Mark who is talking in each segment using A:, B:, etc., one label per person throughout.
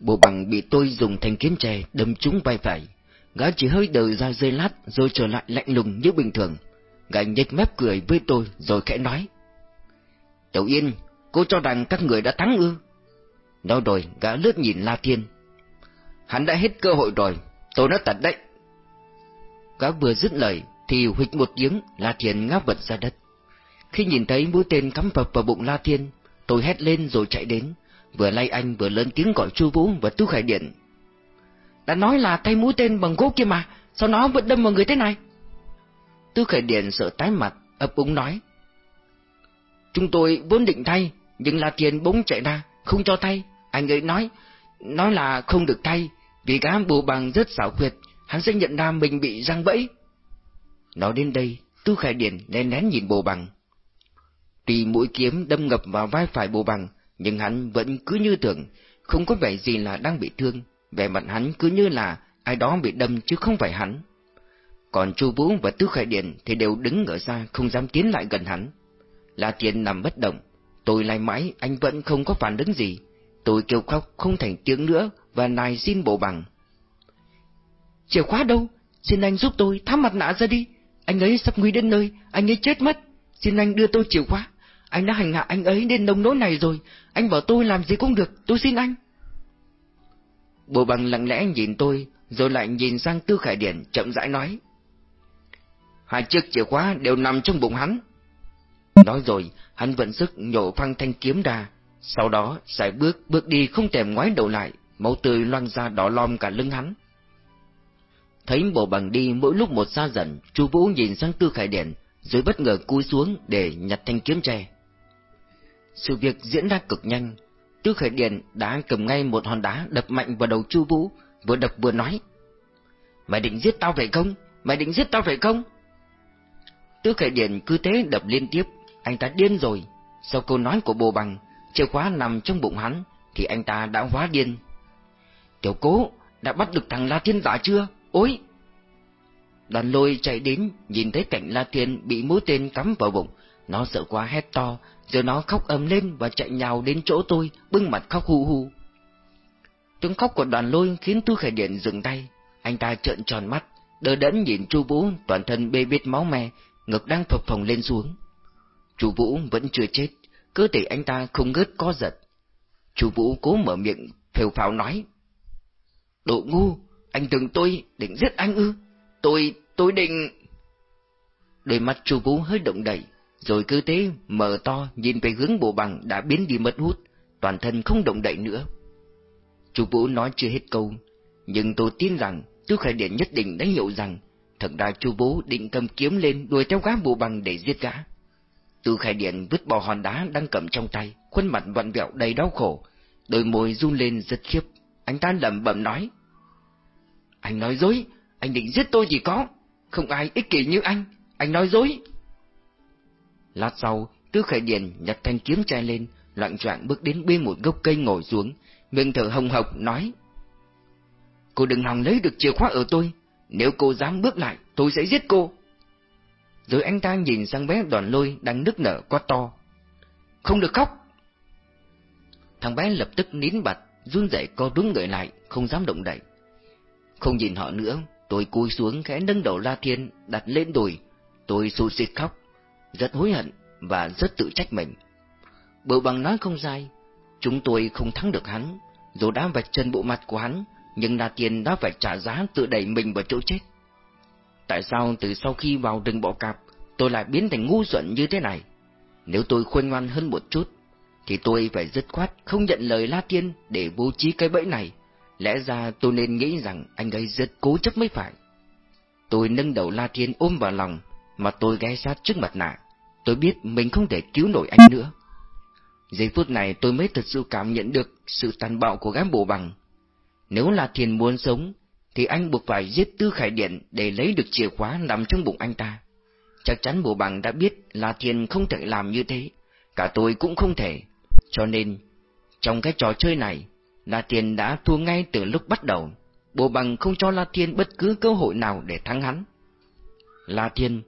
A: Bộ bằng bị tôi dùng thanh kiếm tre đâm trúng vai phải. Gã chỉ hơi đờ ra dây lát rồi trở lại lạnh lùng như bình thường. Gã nhếch mép cười với tôi rồi khẽ nói. Tiểu Yên, cô cho rằng các người đã thắng ư? Nói rồi, gã lướt nhìn La Thiên. Hắn đã hết cơ hội rồi, tôi nói thật đấy. Gã vừa dứt lời, thì huỵch một tiếng, La Thiên ngáp vật ra đất. Khi nhìn thấy mũi tên cắm phập vào bụng La Thiên, tôi hét lên rồi chạy đến, vừa lay anh vừa lớn tiếng gọi Chu Vũ và tú Khải Điện. Đã nói là thay mũi tên bằng gỗ kia mà, sao nó vẫn đâm vào người thế này? Tư Khải Điện sợ tái mặt, ấp úng nói. Chúng tôi vốn định thay, nhưng là tiền bỗng chạy ra, không cho thay. Anh ấy nói, nói là không được thay, vì gã bù bằng rất xảo quyệt, hắn sẽ nhận ra mình bị răng bẫy. Nói đến đây, Tư Khải Điển nén nén nhìn bồ bằng. Tùy mũi kiếm đâm ngập vào vai phải bồ bằng, nhưng hắn vẫn cứ như thường, không có vẻ gì là đang bị thương, vẻ mặt hắn cứ như là ai đó bị đâm chứ không phải hắn. Còn Chu Vũ và Tư Khải điện thì đều đứng ở xa không dám tiến lại gần hắn. La Thiên nằm bất động, tôi lay mãi anh vẫn không có phản ứng gì. Tôi kêu khóc không thành tiếng nữa và nài xin bộ bằng. Chìa khóa đâu? Xin anh giúp tôi tháo mặt nạ ra đi. Anh ấy sắp nguy đến nơi, anh ấy chết mất. Xin anh đưa tôi chìa khóa. Anh đã hành hạ anh ấy đến nông nỗi này rồi. Anh bảo tôi làm gì cũng được, tôi xin anh. Bộ bằng lặng lẽ nhìn tôi, rồi lại nhìn sang Tư Khải Điển chậm rãi nói. Hai chiếc chìa khóa đều nằm trong bụng hắn. Nói rồi, hắn vận sức nhổ phăng thanh kiếm ra, sau đó sải bước bước đi không thèm ngoái đầu lại, máu tươi loang ra đỏ lom cả lưng hắn. Thấy bộ bằng đi mỗi lúc một xa dần, chu Vũ nhìn sang Tư Khải Điển, rồi bất ngờ cúi xuống để nhặt thanh kiếm tre. Sự việc diễn ra cực nhanh, Tư khởi Điển đã cầm ngay một hòn đá đập mạnh vào đầu Chu Vũ, vừa đập vừa nói: "Mày định giết tao phải không? Mày định giết tao phải không?" Tư khởi Điển cứ thế đập liên tiếp, anh ta điên rồi. Sau câu nói của bồ bằng, chìa khóa nằm trong bụng hắn, thì anh ta đã hóa điên. Tiểu cố, đã bắt được thằng La Thiên giả chưa? Ôi! Đoàn lôi chạy đến, nhìn thấy cảnh La Thiên bị mũi tên cắm vào bụng. Nó sợ quá hét to, rồi nó khóc ầm lên và chạy nhào đến chỗ tôi, bưng mặt khóc hù hù Tiếng khóc của đoàn lôi khiến Tư Khải Điện dừng tay. Anh ta trợn tròn mắt, đờ đẫn nhìn Chu Vũ toàn thân bê bết máu me, ngực đang phập phồng lên xuống. Chu Vũ vẫn chưa chết, cơ thể anh ta không ngớt co giật. Chu Vũ cố mở miệng, phều phào nói. Độ ngu, anh tưởng tôi định giết anh ư? Tôi, tôi định... Đôi mắt Chu Vũ hơi động đậy, rồi cứ thế mở to nhìn về hướng bộ bằng đã biến đi mất hút, toàn thân không động đậy nữa. chú Vũ nói chưa hết câu, nhưng tôi tin rằng Tư Khải Điển nhất định đã hiểu rằng thật ra chú Vũ định cầm kiếm lên đuổi theo gã bộ bằng để giết gã. Tư Khải Điển vứt bỏ hòn đá đang cầm trong tay, khuôn mặt vặn vẹo đầy đau khổ, đôi môi run lên rất khiếp. Anh ta lẩm bẩm nói: "Anh nói dối, anh định giết tôi gì có, không ai ích kỷ như anh, anh nói dối." Lát sau, Tư Khải Điền nhặt thanh kiếm trai lên, loạn choạng bước đến bên một gốc cây ngồi xuống, miệng thở hồng hộc nói: "Cô đừng hòng lấy được chìa khóa ở tôi, nếu cô dám bước lại, tôi sẽ giết cô." Rồi anh ta nhìn sang bé đoàn lôi đang nức nở quá to. Không được khóc! Thằng bé lập tức nín bặt, run rẩy co đúng người lại, không dám động đậy. Không nhìn họ nữa, tôi cúi xuống khẽ nâng đầu La Thiên đặt lên đùi. Tôi sụt xịt khóc, rất hối hận và rất tự trách mình. Bầu bằng nói không sai, chúng tôi không thắng được hắn, dù đã vạch chân bộ mặt của hắn, nhưng La Thiên đã phải trả giá tự đẩy mình vào chỗ chết. Tại sao từ sau khi vào rừng bọ cạp, tôi lại biến thành ngu xuẩn như thế này? Nếu tôi khuyên ngoan hơn một chút, thì tôi phải dứt khoát không nhận lời La Tiên để bố trí cái bẫy này. Lẽ ra tôi nên nghĩ rằng anh ấy rất cố chấp mới phải. Tôi nâng đầu La Thiên ôm vào lòng, mà tôi ghé sát trước mặt nàng. Tôi biết mình không thể cứu nổi anh nữa. Giây phút này tôi mới thật sự cảm nhận được sự tàn bạo của gã bổ bằng. Nếu là Thiên muốn sống, thì anh buộc phải giết Tư Khải Điện để lấy được chìa khóa nằm trong bụng anh ta. Chắc chắn bộ bằng đã biết là Thiên không thể làm như thế, cả tôi cũng không thể. Cho nên, trong cái trò chơi này, La Thiên đã thua ngay từ lúc bắt đầu. Bộ bằng không cho La Thiên bất cứ cơ hội nào để thắng hắn. La Thiên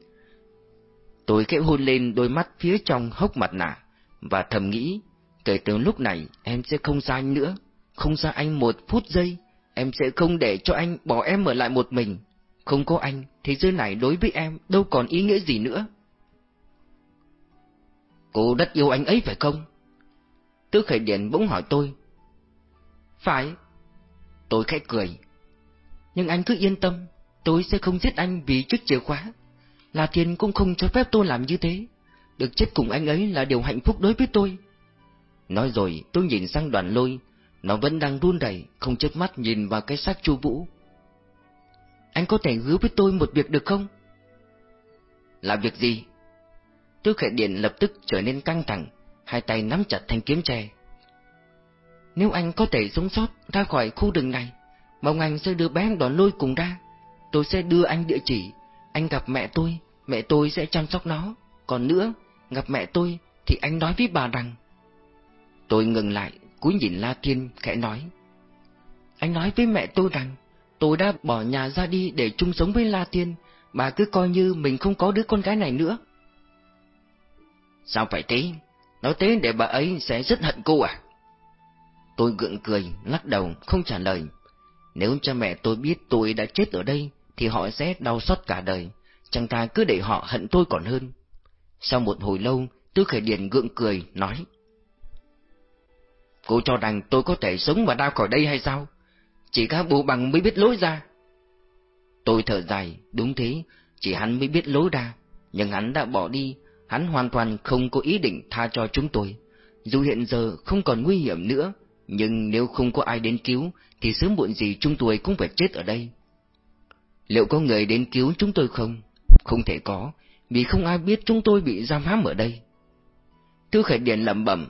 A: Tôi khẽ hôn lên đôi mắt phía trong hốc mặt nạ, và thầm nghĩ, kể từ lúc này em sẽ không xa anh nữa, không xa anh một phút giây, em sẽ không để cho anh bỏ em ở lại một mình. Không có anh, thế giới này đối với em đâu còn ý nghĩa gì nữa. Cô rất yêu anh ấy phải không? Tứ Khởi Điển bỗng hỏi tôi. Phải. Tôi khẽ cười. Nhưng anh cứ yên tâm, tôi sẽ không giết anh vì chiếc chìa khóa. La Thiên cũng không cho phép tôi làm như thế. Được chết cùng anh ấy là điều hạnh phúc đối với tôi. Nói rồi tôi nhìn sang đoàn lôi, nó vẫn đang run rẩy, không chớp mắt nhìn vào cái xác Chu Vũ. Anh có thể hứa với tôi một việc được không? Là việc gì? Tư Khải Điện lập tức trở nên căng thẳng, hai tay nắm chặt thanh kiếm tre. Nếu anh có thể sống sót ra khỏi khu rừng này, mong anh sẽ đưa bé đoàn lôi cùng ra. Tôi sẽ đưa anh địa chỉ, anh gặp mẹ tôi, mẹ tôi sẽ chăm sóc nó. Còn nữa, gặp mẹ tôi thì anh nói với bà rằng... Tôi ngừng lại, cúi nhìn La Thiên khẽ nói. Anh nói với mẹ tôi rằng, tôi đã bỏ nhà ra đi để chung sống với La Thiên, bà cứ coi như mình không có đứa con gái này nữa. Sao phải thế? Nói thế để bà ấy sẽ rất hận cô à? Tôi gượng cười, lắc đầu, không trả lời. Nếu cha mẹ tôi biết tôi đã chết ở đây, thì họ sẽ đau xót cả đời. Chẳng ta cứ để họ hận tôi còn hơn. Sau một hồi lâu, Tư Khởi Điền gượng cười, nói. Cô cho rằng tôi có thể sống và đau khỏi đây hay sao? Chỉ có bố bằng mới biết lối ra. Tôi thở dài, đúng thế, chỉ hắn mới biết lối ra, nhưng hắn đã bỏ đi, hắn hoàn toàn không có ý định tha cho chúng tôi. Dù hiện giờ không còn nguy hiểm nữa, nhưng nếu không có ai đến cứu, thì sớm muộn gì chúng tôi cũng phải chết ở đây. Liệu có người đến cứu chúng tôi không? Không thể có, vì không ai biết chúng tôi bị giam hãm ở đây. Tư Khải Điện lẩm bẩm.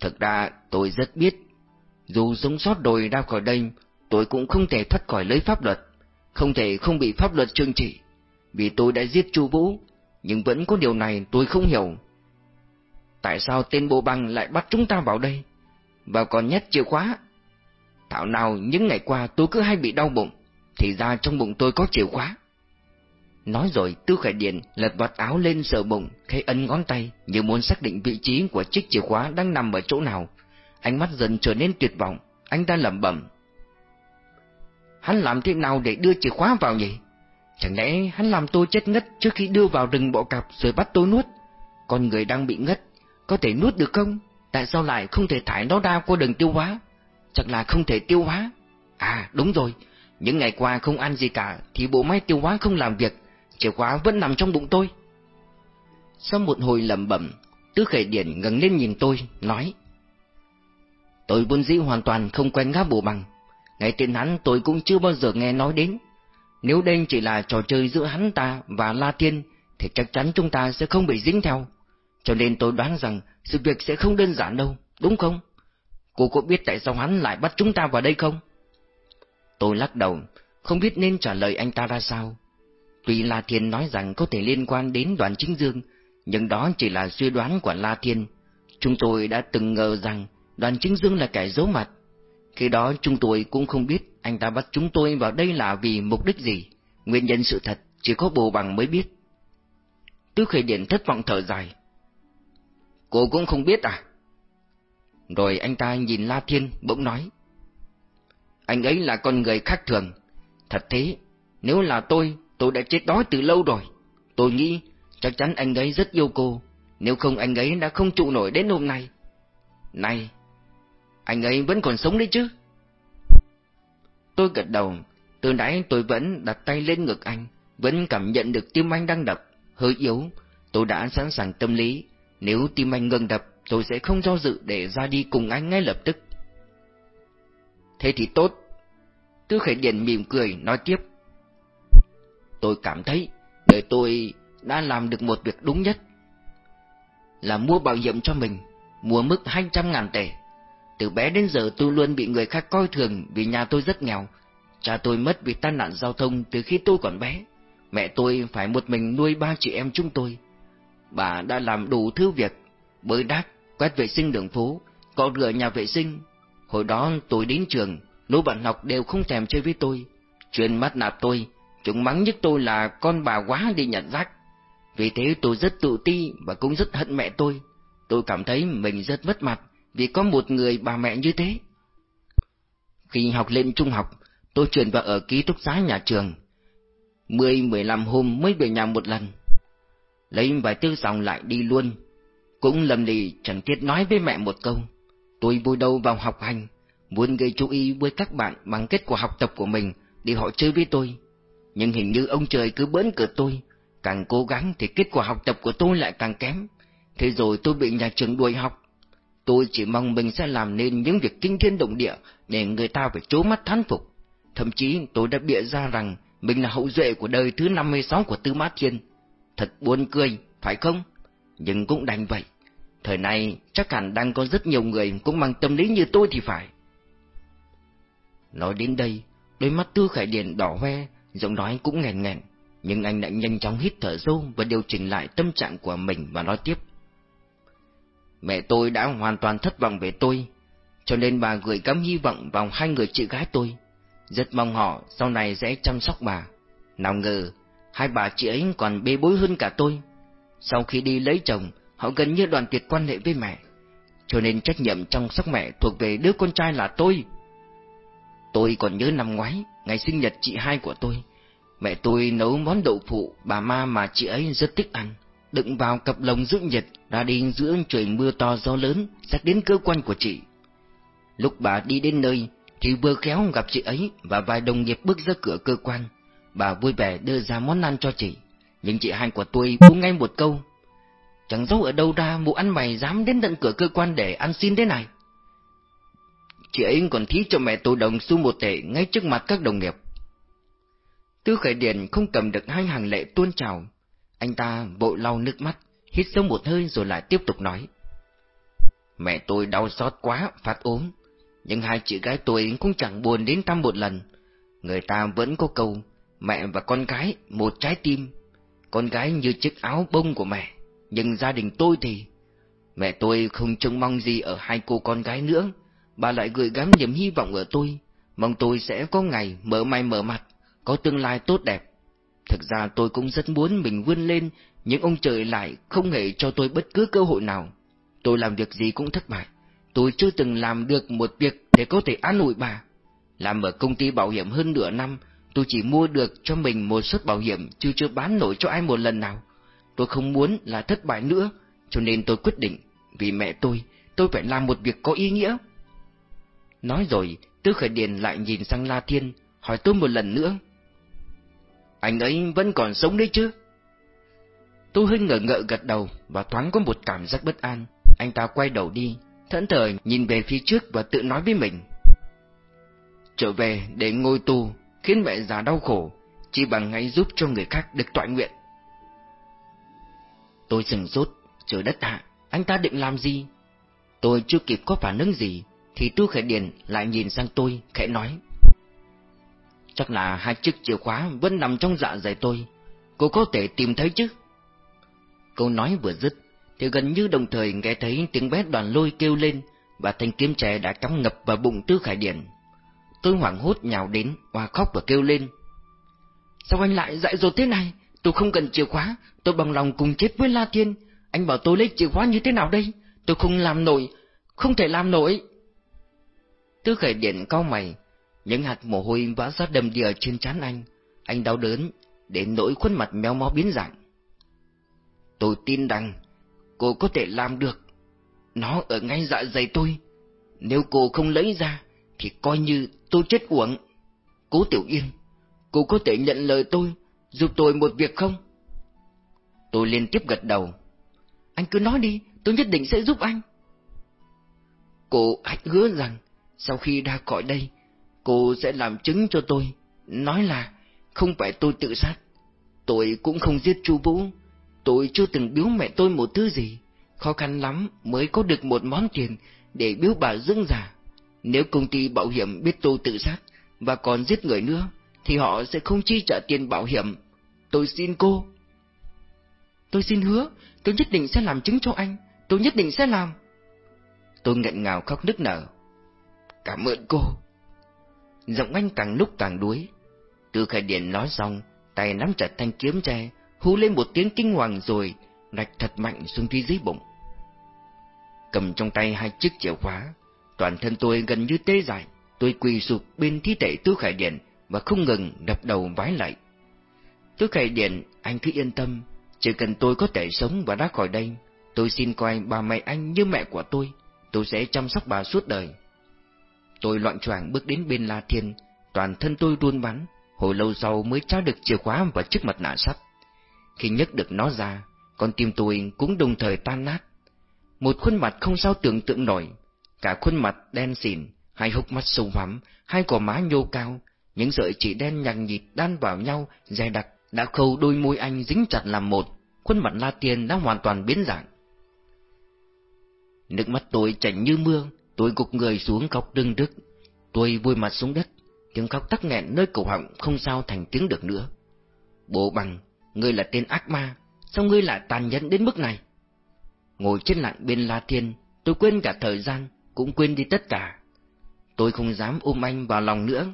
A: Thực ra tôi rất biết, dù sống sót đồi ra khỏi đây, tôi cũng không thể thoát khỏi lưới pháp luật, không thể không bị pháp luật trừng trị, vì tôi đã giết Chu Vũ, nhưng vẫn có điều này tôi không hiểu. Tại sao tên bộ băng lại bắt chúng ta vào đây, và còn nhét chìa khóa? Thảo nào những ngày qua tôi cứ hay bị đau bụng, thì ra trong bụng tôi có chìa khóa. Nói rồi Tư Khải Điện lật vạt áo lên sờ bụng, khẽ ấn ngón tay như muốn xác định vị trí của chiếc chìa khóa đang nằm ở chỗ nào. Ánh mắt dần trở nên tuyệt vọng, anh ta lẩm bẩm. Hắn làm thế nào để đưa chìa khóa vào nhỉ? Chẳng lẽ hắn làm tôi chết ngất trước khi đưa vào rừng bộ cặp rồi bắt tôi nuốt? Con người đang bị ngất, có thể nuốt được không? Tại sao lại không thể thải nó ra qua đường tiêu hóa? Chắc là không thể tiêu hóa. À đúng rồi, những ngày qua không ăn gì cả thì bộ máy tiêu hóa không làm việc, chìa khóa vẫn nằm trong bụng tôi. Sau một hồi lẩm bẩm, Tứ Khởi Điển ngẩng lên nhìn tôi, nói: Tôi vốn dĩ hoàn toàn không quen gác bộ bằng, Ngày tên hắn tôi cũng chưa bao giờ nghe nói đến. Nếu đây chỉ là trò chơi giữa hắn ta và La Tiên, thì chắc chắn chúng ta sẽ không bị dính theo. Cho nên tôi đoán rằng sự việc sẽ không đơn giản đâu, đúng không? Cô có biết tại sao hắn lại bắt chúng ta vào đây không? Tôi lắc đầu, không biết nên trả lời anh ta ra sao. Tuy La Thiên nói rằng có thể liên quan đến đoàn chính dương, nhưng đó chỉ là suy đoán của La Thiên. Chúng tôi đã từng ngờ rằng đoàn chính dương là kẻ giấu mặt. Khi đó chúng tôi cũng không biết anh ta bắt chúng tôi vào đây là vì mục đích gì. Nguyên nhân sự thật chỉ có bồ bằng mới biết. Tứ khởi điện thất vọng thở dài. Cô cũng không biết à? Rồi anh ta nhìn La Thiên bỗng nói. Anh ấy là con người khác thường. Thật thế, nếu là tôi, tôi đã chết đói từ lâu rồi. Tôi nghĩ chắc chắn anh ấy rất yêu cô, nếu không anh ấy đã không trụ nổi đến hôm nay. Này, anh ấy vẫn còn sống đấy chứ? Tôi gật đầu, từ nãy tôi vẫn đặt tay lên ngực anh, vẫn cảm nhận được tim anh đang đập, hơi yếu. Tôi đã sẵn sàng tâm lý, nếu tim anh ngừng đập, tôi sẽ không do dự để ra đi cùng anh ngay lập tức. Thế thì tốt. Tư Khởi Điền mỉm cười nói tiếp. Tôi cảm thấy đời tôi đã làm được một việc đúng nhất. Là mua bảo hiểm cho mình, mua mức 200 ngàn tệ. Từ bé đến giờ tôi luôn bị người khác coi thường vì nhà tôi rất nghèo. Cha tôi mất vì tai nạn giao thông từ khi tôi còn bé. Mẹ tôi phải một mình nuôi ba chị em chúng tôi. Bà đã làm đủ thứ việc, bơi đác, quét vệ sinh đường phố, cọ rửa nhà vệ sinh, Hồi đó tôi đến trường, lũ bạn học đều không thèm chơi với tôi. Chuyên mắt nạt tôi, chúng mắng nhất tôi là con bà quá đi nhận rác. Vì thế tôi rất tự ti và cũng rất hận mẹ tôi. Tôi cảm thấy mình rất mất mặt vì có một người bà mẹ như thế. Khi học lên trung học, tôi chuyển vào ở ký túc xá nhà trường. Mười, mười lăm hôm mới về nhà một lần. Lấy vài tư xong lại đi luôn. Cũng lầm lì chẳng thiết nói với mẹ một câu. Tôi vui đầu vào học hành, muốn gây chú ý với các bạn bằng kết quả học tập của mình để họ chơi với tôi. Nhưng hình như ông trời cứ bỡn cợt tôi, càng cố gắng thì kết quả học tập của tôi lại càng kém. Thế rồi tôi bị nhà trường đuổi học. Tôi chỉ mong mình sẽ làm nên những việc kinh thiên động địa để người ta phải trố mắt thán phục. Thậm chí tôi đã bịa ra rằng mình là hậu duệ của đời thứ 56 của Tư Mã Thiên. Thật buồn cười, phải không? Nhưng cũng đành vậy. Thời này chắc hẳn đang có rất nhiều người cũng mang tâm lý như tôi thì phải. Nói đến đây, đôi mắt Tư Khải Điền đỏ hoe, giọng nói cũng nghẹn nghẹn, nhưng anh đã nhanh chóng hít thở sâu và điều chỉnh lại tâm trạng của mình và nói tiếp. Mẹ tôi đã hoàn toàn thất vọng về tôi, cho nên bà gửi gắm hy vọng vào hai người chị gái tôi. Rất mong họ sau này sẽ chăm sóc bà. Nào ngờ, hai bà chị ấy còn bê bối hơn cả tôi. Sau khi đi lấy chồng, họ gần như đoàn tuyệt quan hệ với mẹ. Cho nên trách nhiệm chăm sóc mẹ thuộc về đứa con trai là tôi. Tôi còn nhớ năm ngoái, ngày sinh nhật chị hai của tôi. Mẹ tôi nấu món đậu phụ bà ma mà chị ấy rất thích ăn đựng vào cặp lồng giữ nhiệt, ra đi giữa trời mưa to gió lớn, sát đến cơ quan của chị. Lúc bà đi đến nơi, thì vừa khéo gặp chị ấy và vài đồng nghiệp bước ra cửa cơ quan. Bà vui vẻ đưa ra món ăn cho chị, nhưng chị hai của tôi buông ngay một câu. Chẳng dấu ở đâu ra mụ ăn mày dám đến tận cửa cơ quan để ăn xin thế này. Chị ấy còn thí cho mẹ tôi đồng xu một tệ ngay trước mặt các đồng nghiệp. Tư Khải Điền không cầm được hai hàng lệ tuôn trào, anh ta vội lau nước mắt, hít sâu một hơi rồi lại tiếp tục nói. Mẹ tôi đau xót quá, phát ốm, nhưng hai chị gái tôi cũng chẳng buồn đến thăm một lần. Người ta vẫn có câu, mẹ và con gái, một trái tim. Con gái như chiếc áo bông của mẹ, nhưng gia đình tôi thì... Mẹ tôi không trông mong gì ở hai cô con gái nữa, bà lại gửi gắm niềm hy vọng ở tôi, mong tôi sẽ có ngày mở may mở mặt, có tương lai tốt đẹp. Thực ra tôi cũng rất muốn mình vươn lên, nhưng ông trời lại không hề cho tôi bất cứ cơ hội nào. Tôi làm việc gì cũng thất bại. Tôi chưa từng làm được một việc để có thể an ủi bà. Làm ở công ty bảo hiểm hơn nửa năm, tôi chỉ mua được cho mình một suất bảo hiểm chứ chưa bán nổi cho ai một lần nào. Tôi không muốn là thất bại nữa, cho nên tôi quyết định, vì mẹ tôi, tôi phải làm một việc có ý nghĩa. Nói rồi, Tư Khởi Điền lại nhìn sang La Thiên, hỏi tôi một lần nữa. Anh ấy vẫn còn sống đấy chứ? Tôi hơi ngờ ngợ gật đầu và thoáng có một cảm giác bất an. Anh ta quay đầu đi, thẫn thờ nhìn về phía trước và tự nói với mình. Trở về để ngồi tù, khiến mẹ già đau khổ, chỉ bằng ngay giúp cho người khác được tọa nguyện. Tôi sừng sốt, trời đất hạ, anh ta định làm gì? Tôi chưa kịp có phản ứng gì, thì Tu Khải Điền lại nhìn sang tôi, khẽ nói. Chắc là hai chiếc chìa khóa vẫn nằm trong dạ dày tôi. Cô có thể tìm thấy chứ? Câu nói vừa dứt, thì gần như đồng thời nghe thấy tiếng bé đoàn lôi kêu lên, và thanh kiếm trẻ đã cắm ngập vào bụng Tư Khải Điển. Tôi hoảng hốt nhào đến, và khóc và kêu lên. Sao anh lại dạy dột thế này? Tôi không cần chìa khóa, tôi bằng lòng cùng chết với La Thiên. Anh bảo tôi lấy chìa khóa như thế nào đây? Tôi không làm nổi, không thể làm nổi. Tư khởi điện cau mày, những hạt mồ hôi vã ra đầm đìa trên trán anh, anh đau đớn, đến nỗi khuôn mặt méo mó biến dạng. Tôi tin rằng cô có thể làm được. Nó ở ngay dạ dày tôi. Nếu cô không lấy ra, thì coi như tôi chết uổng. Cố Tiểu Yên, cô có thể nhận lời tôi, giúp tôi một việc không? Tôi liên tiếp gật đầu. Anh cứ nói đi, tôi nhất định sẽ giúp anh. Cô hãy hứa rằng, sau khi ra khỏi đây, Cô sẽ làm chứng cho tôi, nói là không phải tôi tự sát. Tôi cũng không giết chu Vũ, tôi chưa từng biếu mẹ tôi một thứ gì, khó khăn lắm mới có được một món tiền để biếu bà dưỡng già. Nếu công ty bảo hiểm biết tôi tự sát và còn giết người nữa, thì họ sẽ không chi trả tiền bảo hiểm. Tôi xin cô. Tôi xin hứa, tôi nhất định sẽ làm chứng cho anh, tôi nhất định sẽ làm. Tôi nghẹn ngào khóc nức nở. Cảm ơn cô. Giọng anh càng lúc càng đuối. Từ khải điện nói xong, tay nắm chặt thanh kiếm tre, hú lên một tiếng kinh hoàng rồi, rạch thật mạnh xuống phía dưới bụng. cầm trong tay hai chiếc chìa khóa. Toàn thân tôi gần như tê dại, tôi quỳ sụp bên thi thể Tư Khải điện và không ngừng đập đầu vái lại. Tư Khải điện, anh cứ yên tâm, chỉ cần tôi có thể sống và ra khỏi đây, tôi xin coi bà mẹ anh như mẹ của tôi, tôi sẽ chăm sóc bà suốt đời. Tôi loạn choạng bước đến bên La Thiên, toàn thân tôi run bắn, hồi lâu sau mới tra được chìa khóa và chiếc mặt nạ sắt. Khi nhấc được nó ra, con tim tôi cũng đồng thời tan nát. Một khuôn mặt không sao tưởng tượng nổi, cả khuôn mặt đen xỉn, hai hốc mắt sâu hoắm, hai gò má nhô cao, những sợi chỉ đen nhằng nhịt đan vào nhau, dày đặc, đã khâu đôi môi anh dính chặt làm một, khuôn mặt La Tiên đã hoàn toàn biến dạng. Nước mắt tôi chảy như mưa, tôi gục người xuống khóc đưng đứt, tôi vùi mặt xuống đất, tiếng khóc tắc nghẹn nơi cổ họng không sao thành tiếng được nữa. Bộ bằng, ngươi là tên ác ma, sao ngươi lại tàn nhẫn đến mức này? Ngồi trên lặng bên La Thiên, tôi quên cả thời gian, cũng quên đi tất cả. Tôi không dám ôm anh vào lòng nữa,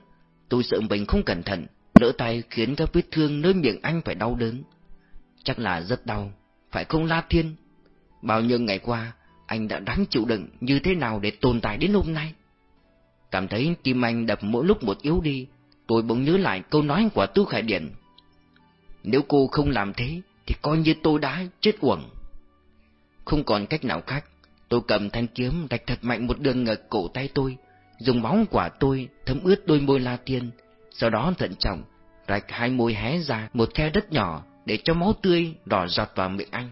A: tôi sợ mình không cẩn thận, lỡ tay khiến các vết thương nơi miệng anh phải đau đớn. Chắc là rất đau, phải không La Thiên? Bao nhiêu ngày qua, anh đã đáng chịu đựng như thế nào để tồn tại đến hôm nay? Cảm thấy tim anh đập mỗi lúc một yếu đi, tôi bỗng nhớ lại câu nói của Tư Khải Điển. Nếu cô không làm thế, thì coi như tôi đã chết uổng. Không còn cách nào khác, tôi cầm thanh kiếm đạch thật mạnh một đường ngực cổ tay tôi, dùng máu quả tôi thấm ướt đôi môi La Tiên, sau đó thận trọng, rạch hai môi hé ra một khe đất nhỏ để cho máu tươi đỏ giọt vào miệng anh.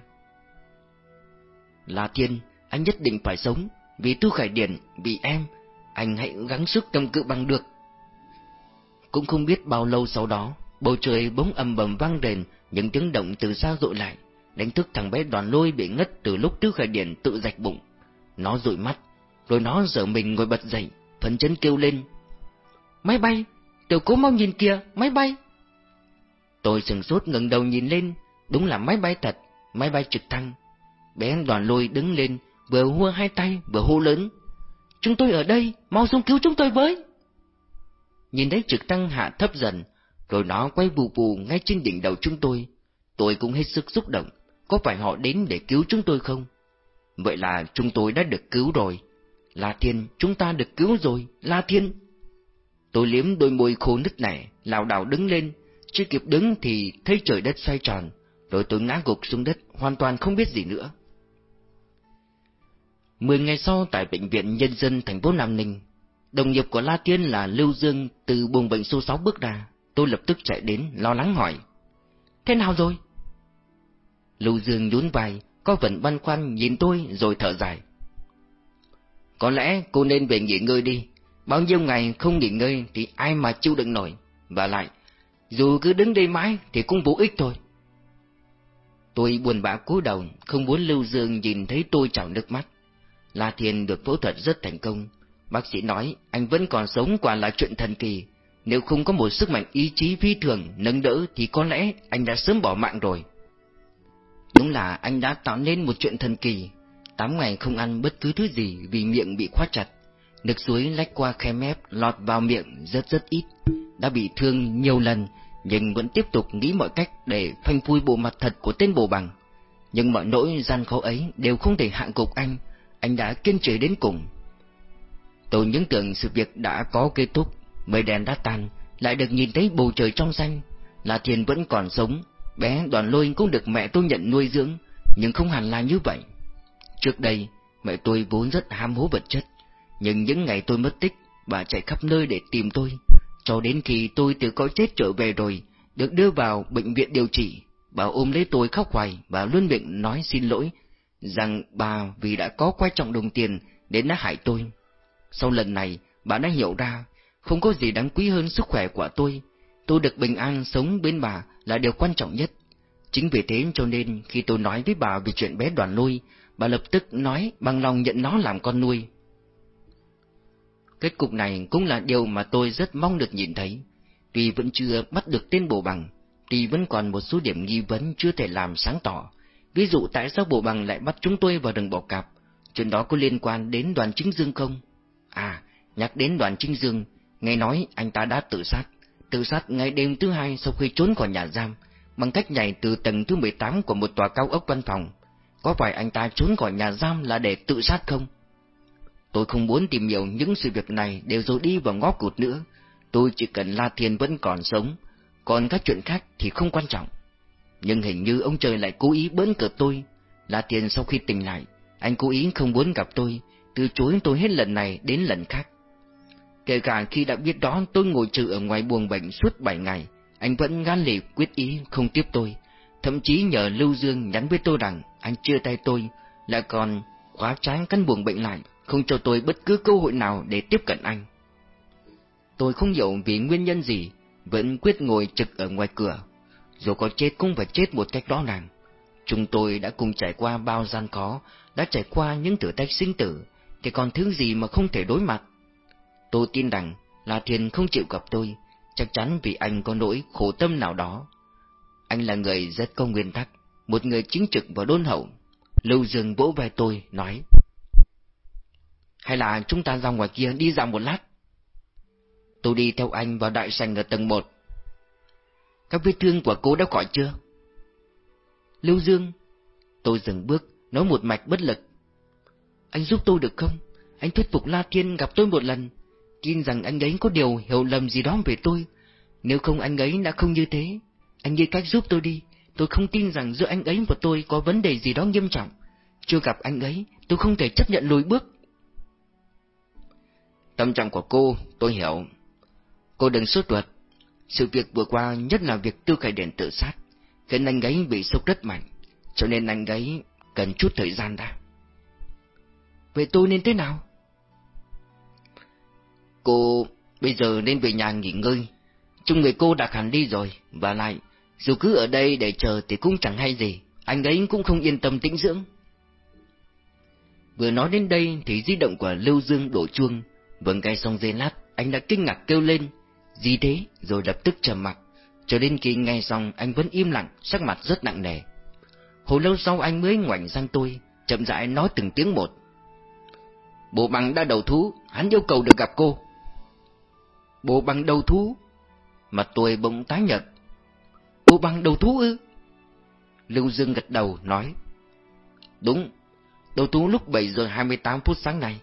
A: La Tiên, anh nhất định phải sống, vì Tu Khải Điển, vì em, anh hãy gắng sức cầm cự bằng được. Cũng không biết bao lâu sau đó, bầu trời bỗng ầm bầm vang rền, những tiếng động từ xa dội lại, đánh thức thằng bé đoàn lôi bị ngất từ lúc Tu Khải Điển tự rạch bụng. Nó dụi mắt, rồi nó giở mình ngồi bật dậy, phấn chấn kêu lên. Máy bay! Tiểu cố mau nhìn kìa, máy bay! Tôi sừng sốt ngẩng đầu nhìn lên, đúng là máy bay thật, máy bay trực thăng. Bé đoàn lôi đứng lên, vừa hua hai tay, vừa hô lớn. Chúng tôi ở đây, mau xuống cứu chúng tôi với! Nhìn thấy trực tăng hạ thấp dần, rồi nó quay vù vù ngay trên đỉnh đầu chúng tôi. Tôi cũng hết sức xúc động, có phải họ đến để cứu chúng tôi không? Vậy là chúng tôi đã được cứu rồi. La Thiên, chúng ta được cứu rồi, La Thiên! Tôi liếm đôi môi khô nứt nẻ, lảo đảo đứng lên, chưa kịp đứng thì thấy trời đất xoay tròn, rồi tôi ngã gục xuống đất, hoàn toàn không biết gì nữa. Mười ngày sau tại Bệnh viện Nhân dân thành phố Nam Ninh, đồng nghiệp của La Tiên là Lưu Dương từ buồng bệnh số 6 bước ra, tôi lập tức chạy đến, lo lắng hỏi. Thế nào rồi? Lưu Dương nhún vai, có phần băn khoăn nhìn tôi rồi thở dài. Có lẽ cô nên về nghỉ ngơi đi, bao nhiêu ngày không nghỉ ngơi thì ai mà chịu đựng nổi, và lại, dù cứ đứng đây mãi thì cũng vô ích thôi. Tôi buồn bã cúi đầu, không muốn Lưu Dương nhìn thấy tôi chảo nước mắt. La Thiên được phẫu thuật rất thành công. Bác sĩ nói, anh vẫn còn sống quả là chuyện thần kỳ. Nếu không có một sức mạnh ý chí phi thường nâng đỡ thì có lẽ anh đã sớm bỏ mạng rồi. Đúng là anh đã tạo nên một chuyện thần kỳ. Tám ngày không ăn bất cứ thứ gì vì miệng bị khóa chặt. Nước suối lách qua khe mép, lọt vào miệng rất rất ít. Đã bị thương nhiều lần, nhưng vẫn tiếp tục nghĩ mọi cách để phanh phui bộ mặt thật của tên bồ bằng. Nhưng mọi nỗi gian khó ấy đều không thể hạng cục anh anh đã kiên trì đến cùng. Tôi những tưởng sự việc đã có kết thúc, mây đèn đã tan, lại được nhìn thấy bầu trời trong xanh, là Thiền vẫn còn sống, bé đoàn lôi cũng được mẹ tôi nhận nuôi dưỡng, nhưng không hẳn là như vậy. Trước đây, mẹ tôi vốn rất ham hố vật chất, nhưng những ngày tôi mất tích, bà chạy khắp nơi để tìm tôi, cho đến khi tôi từ cõi chết trở về rồi, được đưa vào bệnh viện điều trị, bà ôm lấy tôi khóc hoài và luôn miệng nói xin lỗi rằng bà vì đã có quan trọng đồng tiền đến đã hại tôi. Sau lần này, bà đã hiểu ra, không có gì đáng quý hơn sức khỏe của tôi. Tôi được bình an sống bên bà là điều quan trọng nhất. Chính vì thế cho nên khi tôi nói với bà về chuyện bé đoàn nuôi, bà lập tức nói bằng lòng nhận nó làm con nuôi. Kết cục này cũng là điều mà tôi rất mong được nhìn thấy. Tuy vẫn chưa bắt được tên bổ bằng, tuy vẫn còn một số điểm nghi vấn chưa thể làm sáng tỏ, Ví dụ tại sao bộ bằng lại bắt chúng tôi vào đường bỏ cạp? Chuyện đó có liên quan đến đoàn chính dương không? À, nhắc đến đoàn chính dương, nghe nói anh ta đã tự sát. Tự sát ngay đêm thứ hai sau khi trốn khỏi nhà giam, bằng cách nhảy từ tầng thứ 18 của một tòa cao ốc văn phòng. có phải anh ta trốn khỏi nhà giam là để tự sát không? Tôi không muốn tìm hiểu những sự việc này đều rồi đi vào ngõ cụt nữa. Tôi chỉ cần La Thiên vẫn còn sống, còn các chuyện khác thì không quan trọng. Nhưng hình như ông trời lại cố ý bỡn cợt tôi. La Thiên sau khi tỉnh lại, anh cố ý không muốn gặp tôi, từ chối tôi hết lần này đến lần khác. Kể cả khi đã biết đó tôi ngồi trừ ở ngoài buồng bệnh suốt 7 ngày, anh vẫn gan lì quyết ý không tiếp tôi. Thậm chí nhờ Lưu Dương nhắn với tôi rằng anh chưa tay tôi, lại còn khóa trái căn buồng bệnh lại, không cho tôi bất cứ cơ hội nào để tiếp cận anh. Tôi không hiểu vì nguyên nhân gì, vẫn quyết ngồi trực ở ngoài cửa. Dù có chết cũng phải chết một cách rõ ràng. Chúng tôi đã cùng trải qua bao gian khó, đã trải qua những thử thách sinh tử, thì còn thứ gì mà không thể đối mặt. Tôi tin rằng La Thiên không chịu gặp tôi, chắc chắn vì anh có nỗi khổ tâm nào đó. Anh là người rất có nguyên tắc, một người chính trực và đôn hậu. Lưu Dương vỗ vai tôi, nói. Hay là chúng ta ra ngoài kia đi dạo một lát? Tôi đi theo anh vào đại sảnh ở tầng 1. Các vết thương của cô đã khỏi chưa? Lưu Dương, tôi dừng bước, nói một mạch bất lực. Anh giúp tôi được không? Anh thuyết phục La Thiên gặp tôi một lần, tin rằng anh ấy có điều hiểu lầm gì đó về tôi. Nếu không anh ấy đã không như thế. Anh nghĩ cách giúp tôi đi, tôi không tin rằng giữa anh ấy và tôi có vấn đề gì đó nghiêm trọng. Chưa gặp anh ấy, tôi không thể chấp nhận lùi bước. Tâm trạng của cô, tôi hiểu. Cô đừng sốt ruột. Sự việc vừa qua nhất là việc Tư Khải Điển tự sát, khiến anh ấy bị sốc rất mạnh, cho nên anh ấy cần chút thời gian đã. Vậy tôi nên thế nào? Cô bây giờ nên về nhà nghỉ ngơi. Chung người cô đã hẳn đi rồi, và lại, dù cứ ở đây để chờ thì cũng chẳng hay gì, anh ấy cũng không yên tâm tĩnh dưỡng. Vừa nói đến đây thì di động của Lưu Dương đổ chuông, vừa nghe xong dây lát, anh đã kinh ngạc kêu lên, gì thế, rồi lập tức trầm mặt, cho đến khi nghe xong anh vẫn im lặng, sắc mặt rất nặng nề. Hồi lâu sau anh mới ngoảnh sang tôi, chậm rãi nói từng tiếng một. Bộ bằng đã đầu thú, hắn yêu cầu được gặp cô. Bộ bằng đầu thú? Mặt tôi bỗng tái nhợt. Bộ bằng đầu thú ư? Lưu Dương gật đầu, nói. Đúng, đầu thú lúc 7 giờ 28 phút sáng nay.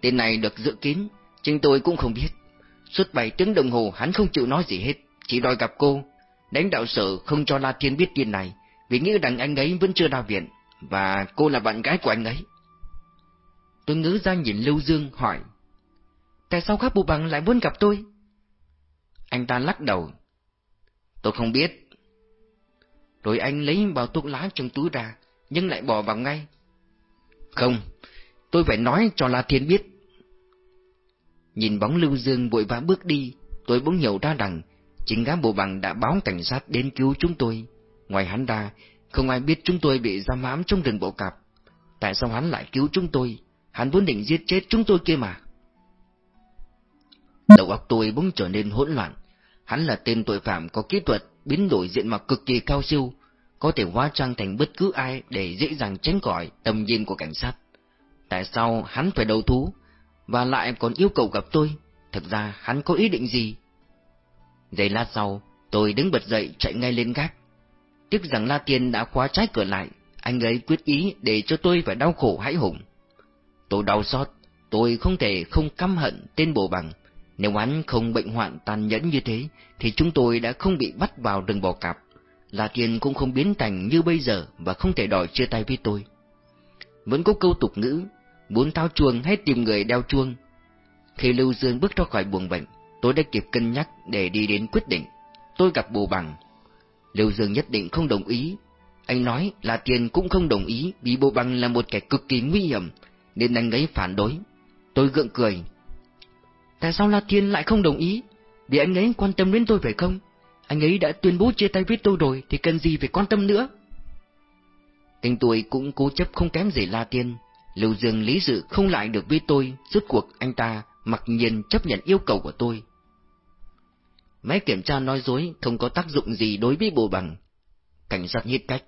A: Tên này được dự kiến, chính tôi cũng không biết. Suốt bảy tiếng đồng hồ hắn không chịu nói gì hết, chỉ đòi gặp cô. Đánh đạo sở không cho La Thiên biết tin này, vì nghĩ rằng anh ấy vẫn chưa ra viện, và cô là bạn gái của anh ấy. Tôi ngứa ra nhìn Lưu Dương hỏi. Tại sao các bộ bằng lại muốn gặp tôi? Anh ta lắc đầu. Tôi không biết. Rồi anh lấy bao thuốc lá trong túi ra, nhưng lại bỏ vào ngay. Không, tôi phải nói cho La Thiên biết. Nhìn bóng Lưu Dương vội vã bước đi, tôi bỗng hiểu ra rằng chính gã bộ bằng đã báo cảnh sát đến cứu chúng tôi. Ngoài hắn ra, không ai biết chúng tôi bị giam hãm trong rừng bộ cạp. Tại sao hắn lại cứu chúng tôi? Hắn vốn định giết chết chúng tôi kia mà. Đầu óc tôi bỗng trở nên hỗn loạn. Hắn là tên tội phạm có kỹ thuật biến đổi diện mạo cực kỳ cao siêu, có thể hóa trang thành bất cứ ai để dễ dàng tránh khỏi tầm nhìn của cảnh sát. Tại sao hắn phải đầu thú, và lại còn yêu cầu gặp tôi? Thực ra hắn có ý định gì? Giây lát sau, tôi đứng bật dậy chạy ngay lên gác. Tiếc rằng La Tiên đã khóa trái cửa lại, anh ấy quyết ý để cho tôi phải đau khổ hãi hùng. Tôi đau xót, tôi không thể không căm hận tên bồ bằng. Nếu hắn không bệnh hoạn tàn nhẫn như thế, thì chúng tôi đã không bị bắt vào rừng bò cạp. La Tiên cũng không biến thành như bây giờ và không thể đòi chia tay với tôi. Vẫn có câu tục ngữ, muốn tháo chuông hay tìm người đeo chuông. Khi Lưu Dương bước ra khỏi buồng bệnh, tôi đã kịp cân nhắc để đi đến quyết định. Tôi gặp bồ bằng. Lưu Dương nhất định không đồng ý. Anh nói là tiền cũng không đồng ý vì bồ bằng là một kẻ cực kỳ nguy hiểm, nên anh ấy phản đối. Tôi gượng cười. Tại sao La Thiên lại không đồng ý? Vì anh ấy quan tâm đến tôi phải không? Anh ấy đã tuyên bố chia tay với tôi rồi thì cần gì phải quan tâm nữa? Anh tôi cũng cố chấp không kém gì La Thiên. Lưu Dương lý sự không lại được với tôi, rốt cuộc anh ta mặc nhiên chấp nhận yêu cầu của tôi. Máy kiểm tra nói dối không có tác dụng gì đối với bộ bằng. Cảnh sát hết cách.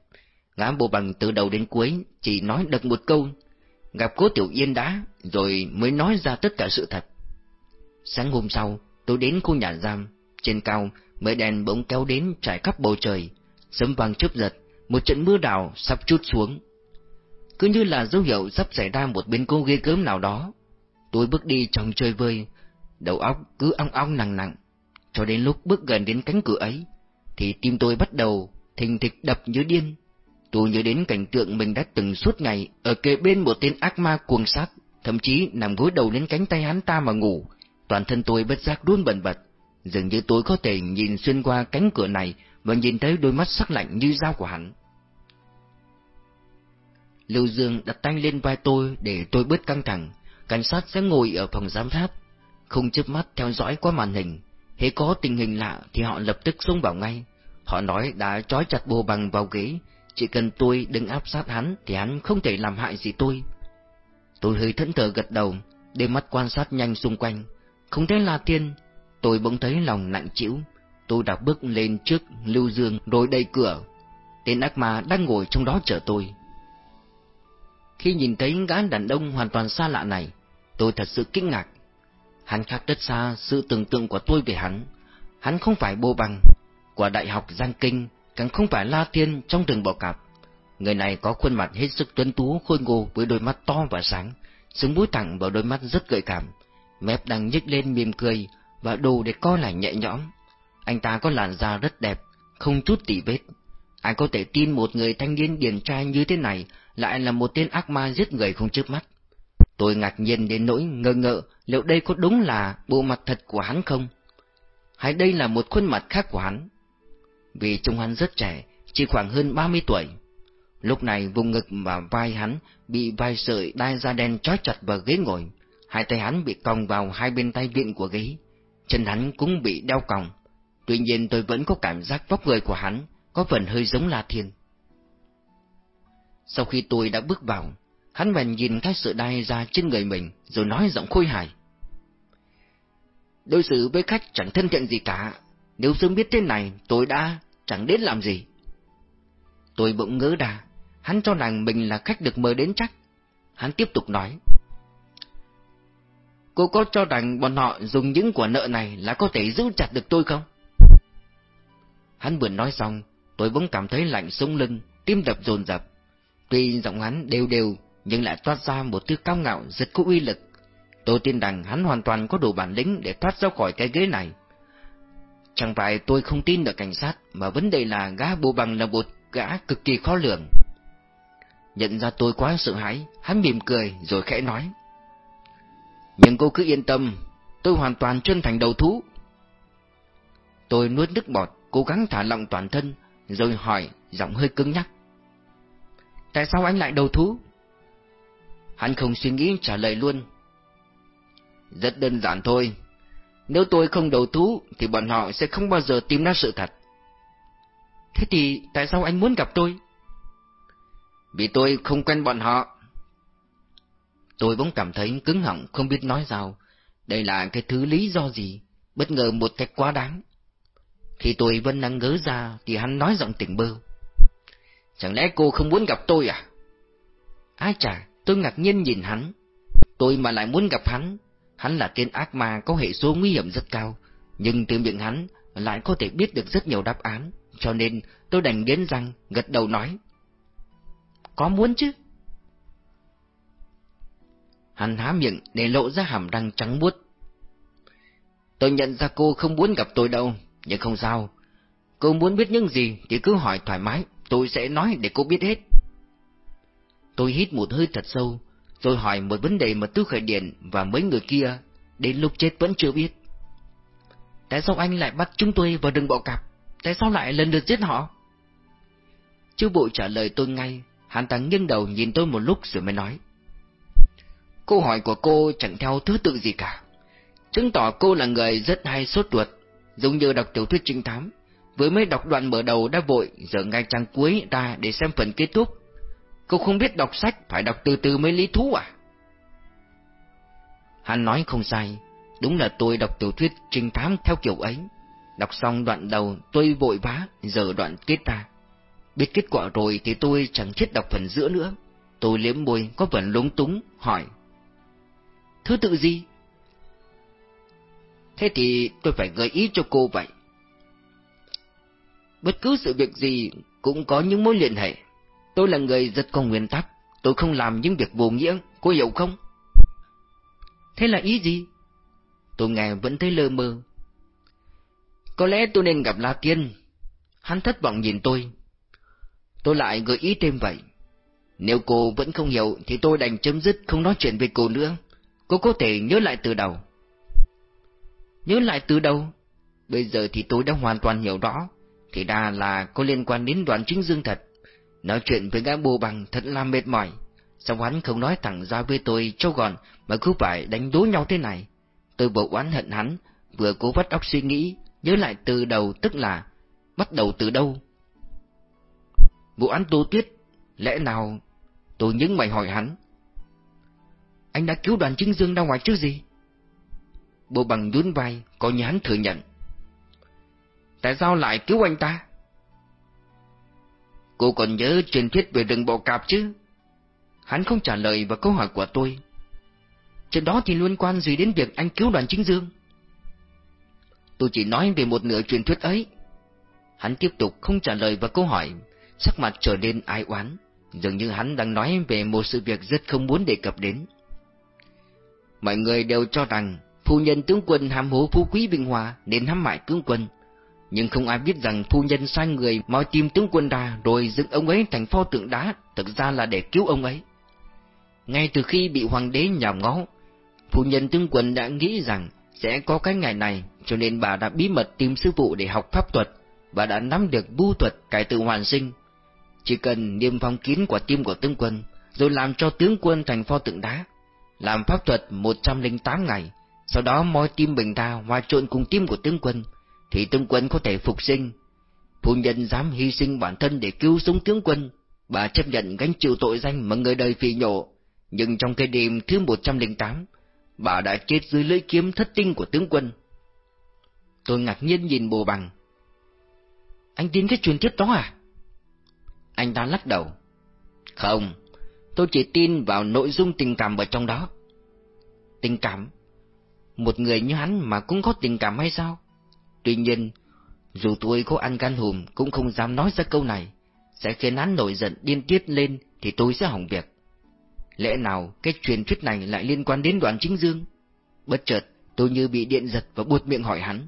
A: Gã bộ bằng từ đầu đến cuối chỉ nói được một câu gặp cố Tiểu Yên đã, rồi mới nói ra tất cả sự thật. Sáng hôm sau, tôi đến khu nhà giam, trên cao, mấy đèn bỗng kéo đến trải khắp bầu trời, sấm vang chớp giật, một trận mưa đào sắp chút xuống cứ như là dấu hiệu sắp xảy ra một biến cố ghê gớm nào đó. Tôi bước đi trong chơi vơi, đầu óc cứ ong ong nặng nặng, cho đến lúc bước gần đến cánh cửa ấy, thì tim tôi bắt đầu thình thịch đập như điên. Tôi nhớ đến cảnh tượng mình đã từng suốt ngày ở kề bên một tên ác ma cuồng sát, thậm chí nằm gối đầu lên cánh tay hắn ta mà ngủ. Toàn thân tôi bất giác run bần bật, dường như tôi có thể nhìn xuyên qua cánh cửa này và nhìn thấy đôi mắt sắc lạnh như dao của hắn. Lưu Dương đặt tay lên vai tôi để tôi bớt căng thẳng, cảnh sát sẽ ngồi ở phòng giám sát, không chớp mắt theo dõi qua màn hình. Hễ có tình hình lạ thì họ lập tức xông vào ngay. Họ nói đã trói chặt bồ bằng vào ghế, chỉ cần tôi đừng áp sát hắn thì hắn không thể làm hại gì tôi. Tôi hơi thẫn thờ gật đầu, để mắt quan sát nhanh xung quanh. Không thấy La Thiên, tôi bỗng thấy lòng nặng chịu. Tôi đã bước lên trước Lưu Dương rồi đẩy cửa. Tên ác ma đang ngồi trong đó chờ tôi. Khi nhìn thấy gã đàn ông hoàn toàn xa lạ này, tôi thật sự kinh ngạc. Hắn khác rất xa sự tưởng tượng của tôi về hắn. Hắn không phải bô bằng, của Đại học Giang Kinh, càng không phải La Thiên trong rừng bò cạp. Người này có khuôn mặt hết sức tuấn tú khôi ngô với đôi mắt to và sáng, xứng mũi thẳng vào đôi mắt rất gợi cảm, mép đang nhếch lên mỉm cười và đồ để co lại nhẹ nhõm. Anh ta có làn da rất đẹp, không chút tỉ vết. Ai có thể tin một người thanh niên điển trai như thế này lại là một tên ác ma giết người không chớp mắt? Tôi ngạc nhiên đến nỗi ngơ ngợ liệu đây có đúng là bộ mặt thật của hắn không? Hay đây là một khuôn mặt khác của hắn? Vì trông hắn rất trẻ, chỉ khoảng hơn 30 tuổi. Lúc này vùng ngực và vai hắn bị vai sợi đai da đen trói chặt vào ghế ngồi, hai tay hắn bị còng vào hai bên tay vịn của ghế, chân hắn cũng bị đeo còng. Tuy nhiên tôi vẫn có cảm giác vóc người của hắn có phần hơi giống La Thiên. Sau khi tôi đã bước vào, hắn bèn nhìn cái sự đai ra trên người mình, rồi nói giọng khôi hài. Đối xử với khách chẳng thân thiện gì cả, nếu sớm biết thế này, tôi đã chẳng đến làm gì. Tôi bỗng ngỡ ra, hắn cho rằng mình là khách được mời đến chắc. Hắn tiếp tục nói. Cô có cho rằng bọn họ dùng những quả nợ này là có thể giữ chặt được tôi không? Hắn vừa nói xong, tôi bỗng cảm thấy lạnh sống lưng, tim đập dồn dập. Tuy giọng hắn đều đều, nhưng lại toát ra một thứ cao ngạo rất có uy lực. Tôi tin rằng hắn hoàn toàn có đủ bản lĩnh để thoát ra khỏi cái ghế này. Chẳng phải tôi không tin được cảnh sát, mà vấn đề là gã bù bằng là một gã cực kỳ khó lường. Nhận ra tôi quá sợ hãi, hắn mỉm cười rồi khẽ nói. Nhưng cô cứ yên tâm, tôi hoàn toàn chân thành đầu thú. Tôi nuốt nước bọt, cố gắng thả lỏng toàn thân, rồi hỏi, giọng hơi cứng nhắc. Tại sao anh lại đầu thú? Hắn không suy nghĩ trả lời luôn. Rất đơn giản thôi. Nếu tôi không đầu thú, thì bọn họ sẽ không bao giờ tìm ra sự thật. Thế thì tại sao anh muốn gặp tôi? Vì tôi không quen bọn họ. Tôi bỗng cảm thấy cứng họng không biết nói sao. Đây là cái thứ lý do gì? Bất ngờ một cách quá đáng. Khi tôi vẫn đang ngớ ra thì hắn nói giọng tỉnh bơ. Chẳng lẽ cô không muốn gặp tôi à? Ai chà, tôi ngạc nhiên nhìn hắn. Tôi mà lại muốn gặp hắn. Hắn là tên ác ma có hệ số nguy hiểm rất cao. Nhưng từ miệng hắn lại có thể biết được rất nhiều đáp án. Cho nên tôi đành nghiến răng, gật đầu nói. Có muốn chứ? Hắn há miệng để lộ ra hàm răng trắng muốt. Tôi nhận ra cô không muốn gặp tôi đâu, nhưng không sao. Cô muốn biết những gì thì cứ hỏi thoải mái, tôi sẽ nói để cô biết hết. Tôi hít một hơi thật sâu, rồi hỏi một vấn đề mà Tư Khởi Điện và mấy người kia đến lúc chết vẫn chưa biết. Tại sao anh lại bắt chúng tôi vào đường bọ cạp? Tại sao lại lần lượt giết họ? Chú bộ trả lời tôi ngay, hắn ta nghiêng đầu nhìn tôi một lúc rồi mới nói. Câu hỏi của cô chẳng theo thứ tự gì cả. Chứng tỏ cô là người rất hay sốt ruột, giống như đọc tiểu thuyết trinh thám. Vừa mới đọc đoạn mở đầu đã vội, giờ ngay trang cuối ra để xem phần kết thúc. Cô không biết đọc sách, phải đọc từ từ mới lý thú à? Hắn nói không sai, đúng là tôi đọc tiểu thuyết trinh thám theo kiểu ấy. Đọc xong đoạn đầu tôi vội vã, giờ đoạn kết ra. Biết kết quả rồi thì tôi chẳng thiết đọc phần giữa nữa. Tôi liếm môi có phần lúng túng, hỏi. Thứ tự gì? Thế thì tôi phải gợi ý cho cô vậy. Bất cứ sự việc gì cũng có những mối liên hệ. Tôi là người rất có nguyên tắc, tôi không làm những việc vô nghĩa, cô hiểu không?
B: Thế là ý gì?
A: Tôi nghe vẫn thấy lơ mơ. Có lẽ tôi nên gặp La Tiên. Hắn thất vọng nhìn tôi. Tôi lại gợi ý thêm vậy. Nếu cô vẫn không hiểu thì tôi đành chấm dứt không nói chuyện với cô nữa. Cô có thể nhớ lại từ đầu.
B: Nhớ lại từ đầu?
A: Bây giờ thì tôi đã hoàn toàn hiểu rõ. Thì đa là có liên quan đến đoàn chính dương thật. Nói chuyện với gã bù bằng thật là mệt mỏi. Sao hắn không nói thẳng ra với tôi cho gọn mà cứ phải đánh đố nhau thế này. Tôi bộ oán hận hắn, vừa cố vắt óc suy nghĩ, nhớ lại từ đầu tức là bắt đầu từ đâu. Vụ án Tô Tuyết, lẽ nào tôi những mày hỏi hắn.
B: Anh đã cứu đoàn chính dương ra ngoài chứ gì?
A: Bộ bằng nhún vai, có như hắn thừa nhận. Tại sao lại cứu anh ta? Cô còn nhớ truyền thuyết về rừng bò cạp chứ? Hắn không trả lời vào câu hỏi của tôi.
B: Chuyện đó thì liên quan gì đến việc anh cứu đoàn chính dương?
A: Tôi chỉ nói về một nửa truyền thuyết ấy. Hắn tiếp tục không trả lời vào câu hỏi, sắc mặt trở nên ai oán, dường như hắn đang nói về một sự việc rất không muốn đề cập đến. Mọi người đều cho rằng phu nhân tướng quân ham hố phú quý vinh hòa nên hãm hại tướng quân, nhưng không ai biết rằng phu nhân sai người moi tim tướng quân ra rồi dựng ông ấy thành pho tượng đá, thực ra là để cứu ông ấy. Ngay từ khi bị hoàng đế nhòm ngó, phu nhân tướng quân đã nghĩ rằng sẽ có cái ngày này, cho nên bà đã bí mật tìm sư phụ để học pháp thuật, và đã nắm được bưu thuật cải tự hoàn sinh. Chỉ cần niêm phong kín quả tim của tướng quân, rồi làm cho tướng quân thành pho tượng đá, làm pháp thuật 108 ngày, sau đó moi tim bình ta hòa trộn cùng tim của tướng quân, thì tướng quân có thể phục sinh. Phu nhân dám hy sinh bản thân để cứu sống tướng quân, bà chấp nhận gánh chịu tội danh mà người đời phỉ nhổ, nhưng trong cái đêm thứ 108, bà đã chết dưới lưỡi kiếm thất tinh của tướng quân. Tôi ngạc nhiên nhìn bồ bằng.
B: Anh tin cái truyền thuyết đó à?
A: Anh ta lắc đầu. Không, tôi chỉ tin vào nội dung tình cảm ở trong đó. Tình cảm? Một người như hắn mà cũng có tình cảm hay sao? Tuy nhiên, dù tôi có ăn gan hùm cũng không dám nói ra câu này, sẽ khiến hắn nổi giận điên tiết lên thì tôi sẽ hỏng việc. Lẽ nào cái truyền thuyết này lại liên quan đến đoàn chính dương? Bất chợt, tôi như bị điện giật và buột miệng hỏi hắn.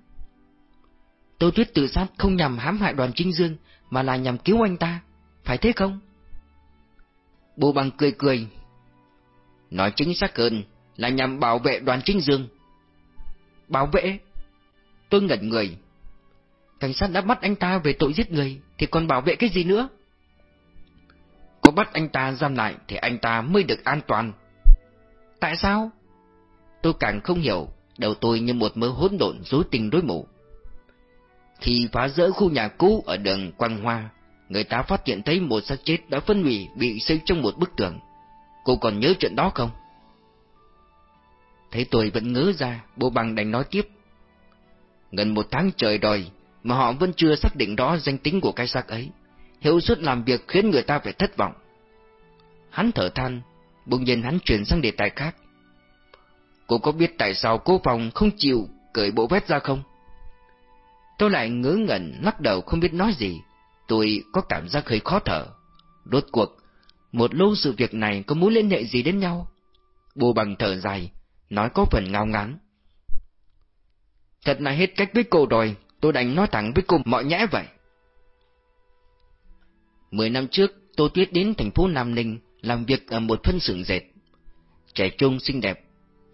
B: Tô Tuyết tự sát không nhằm hãm hại đoàn chính dương, mà là nhằm cứu anh ta, phải thế không?
A: Bố bằng cười cười. Nói chính xác hơn là nhằm bảo vệ đoàn chính dương.
B: Bảo vệ? Tôi ngẩn người. Cảnh sát đã bắt anh ta về tội giết người, thì còn bảo vệ cái gì nữa?
A: Có bắt anh ta giam lại thì anh ta mới được an toàn.
B: Tại sao?
A: Tôi càng không hiểu, đầu tôi như một mớ hỗn độn rối tình rối mù. Khi phá rỡ khu nhà cũ ở đường Quang Hoa, người ta phát hiện thấy một xác chết đã phân hủy bị xây trong một bức tường. Cô còn nhớ chuyện đó không? Thấy tôi vẫn ngớ ra, bố bằng đành nói tiếp. Gần một tháng trời rồi, mà họ vẫn chưa xác định rõ danh tính của cái xác ấy. Hiệu suất làm việc khiến người ta phải thất vọng. Hắn thở than, bỗng nhiên hắn chuyển sang đề tài khác. Cô có biết tại sao cô phòng không chịu cởi bộ vest ra không? Tôi lại ngớ ngẩn, lắc đầu không biết nói gì. Tôi có cảm giác hơi khó thở. Rốt cuộc, một lâu sự việc này có mối liên hệ gì đến nhau? Bồ bằng thở dài, nói có phần ngao ngán. Thật là hết cách với cô rồi, tôi đành nói thẳng với cô mọi nhẽ vậy. Mười năm trước, Tô Tuyết đến thành phố Nam Ninh làm việc ở một phân xưởng dệt. Trẻ trung xinh đẹp,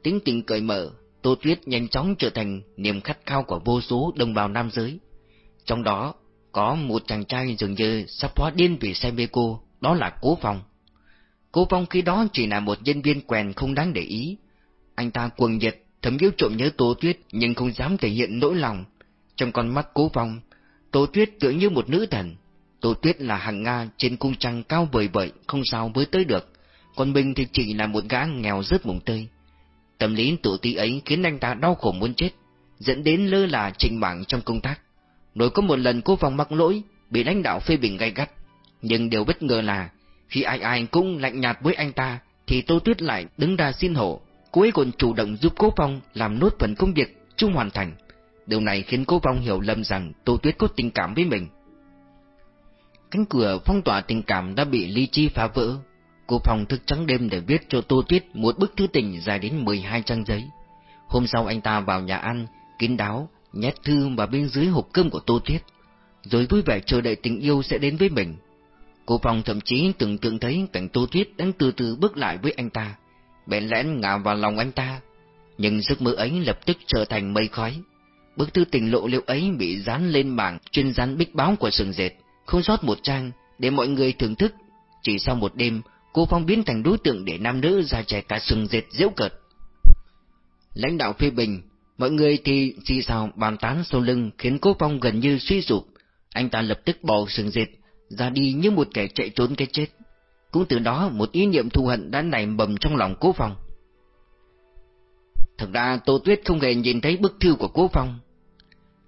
A: tính tình cởi mở, Tô Tuyết nhanh chóng trở thành niềm khát khao của vô số đồng bào nam giới. Trong đó, có một chàng trai dường như sắp hóa điên vì say mê cô, đó là Cố Phong. Cố Phong khi đó chỉ là một nhân viên quèn không đáng để ý. Anh ta cuồng nhiệt, thấm yêu trộm nhớ Tô Tuyết nhưng không dám thể hiện nỗi lòng. Trong con mắt Cố Phong, Tô Tuyết tựa như một nữ thần. Tô Tuyết là hàng Nga trên cung trăng cao vời vợi, không sao mới tới được. Còn mình thì chỉ là một gã nghèo rớt mùng tơi. Tâm lý tự ti ấy khiến anh ta đau khổ muốn chết, dẫn đến lơ là trình mạng trong công tác. Rồi có một lần cố vong mắc lỗi, bị lãnh đạo phê bình gay gắt. Nhưng điều bất ngờ là, khi ai ai cũng lạnh nhạt với anh ta, thì Tô Tuyết lại đứng ra xin hộ. Cô ấy còn chủ động giúp Cố Phong làm nốt phần công việc chung hoàn thành. Điều này khiến Cố Phong hiểu lầm rằng Tô Tuyết có tình cảm với mình. Cánh cửa phong tỏa tình cảm đã bị ly chi phá vỡ. Cô Phong thức trắng đêm để viết cho Tô Tuyết một bức thư tình dài đến 12 trang giấy. Hôm sau anh ta vào nhà ăn, kín đáo, nhét thư vào bên dưới hộp cơm của Tô Tuyết, rồi vui vẻ chờ đợi tình yêu sẽ đến với mình. Cô Phong thậm chí tưởng tượng thấy cảnh Tô Tuyết đang từ từ bước lại với anh ta, bèn lén ngả vào lòng anh ta, nhưng giấc mơ ấy lập tức trở thành mây khói. Bức thư tình lộ liễu ấy bị dán lên bảng chuyên dán bích báo của sừng dệt, không sót một trang, để mọi người thưởng thức. Chỉ sau một đêm, cô Phong biến thành đối tượng để nam nữ ra trẻ cả sừng dệt diễu cợt. Lãnh đạo phê bình, mọi người thì xì xào bàn tán sau lưng khiến cô Phong gần như suy sụp. Anh ta lập tức bỏ sừng dệt, ra đi như một kẻ chạy trốn cái chết. Cũng từ đó một ý niệm thù hận đã nảy mầm trong lòng cố Phong. Thật ra Tô Tuyết không hề nhìn thấy bức thư của cố Phong.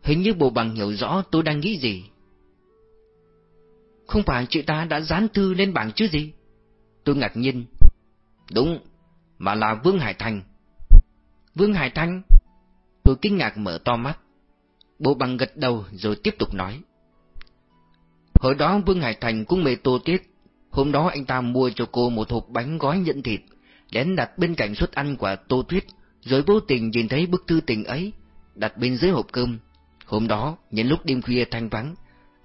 A: Hình như bộ bằng hiểu rõ tôi đang nghĩ gì. Không phải chị ta đã dán thư lên bảng chứ gì? Tôi ngạc nhiên. Đúng, mà là Vương Hải Thành. Vương Hải Thành? Tôi kinh ngạc mở to mắt. Bộ bằng gật đầu rồi tiếp tục nói. Hồi đó Vương Hải Thành cũng mê Tô Tuyết. Hôm đó anh ta mua cho cô một hộp bánh gói nhẫn thịt, đến đặt bên cạnh suất ăn của Tô Tuyết, rồi vô tình nhìn thấy bức thư tình ấy, đặt bên dưới hộp cơm. Hôm đó, những lúc đêm khuya thanh vắng,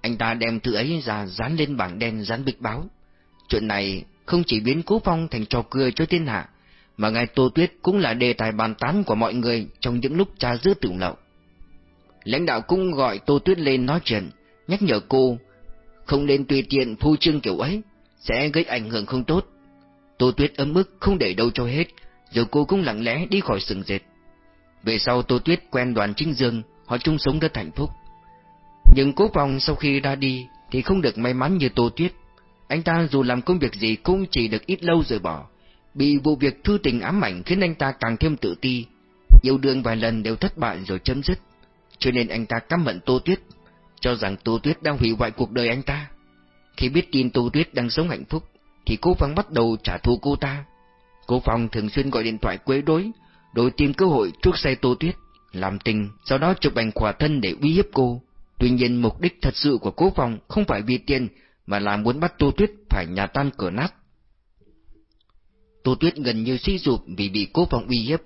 A: anh ta đem thư ấy ra dán lên bảng đen dán bịch báo. Chuyện này không chỉ biến Cố Phong thành trò cười cho thiên hạ, mà ngài Tô Tuyết cũng là đề tài bàn tán của mọi người trong những lúc trà giữ tửu lậu. Lãnh đạo cũng gọi Tô Tuyết lên nói chuyện, nhắc nhở cô không nên tùy tiện phu trương kiểu ấy, sẽ gây ảnh hưởng không tốt. Tô Tuyết ấm ức không để đâu cho hết, rồi cô cũng lặng lẽ đi khỏi sừng dệt. Về sau Tô Tuyết quen đoàn chính Dương, họ chung sống rất hạnh phúc. Nhưng cố vòng sau khi ra đi thì không được may mắn như Tô Tuyết. Anh ta dù làm công việc gì cũng chỉ được ít lâu rồi bỏ. Bị vụ việc thư tình ám ảnh khiến anh ta càng thêm tự ti. Yêu đương vài lần đều thất bại rồi chấm dứt. Cho nên anh ta căm hận Tô Tuyết, cho rằng Tô Tuyết đang hủy hoại cuộc đời anh ta. Khi biết tin Tô Tuyết đang sống hạnh phúc, thì cô Phong bắt đầu trả thù cô ta. Cô Phong thường xuyên gọi điện thoại quấy rối, đổi tìm cơ hội chuốc say Tô Tuyết, làm tình, sau đó chụp ảnh khỏa thân để uy hiếp cô. Tuy nhiên mục đích thật sự của cố Phong không phải vì tiền, mà là muốn bắt Tô Tuyết phải nhà tan cửa nát. Tô Tuyết gần như suy sụp vì bị cố Phong uy hiếp,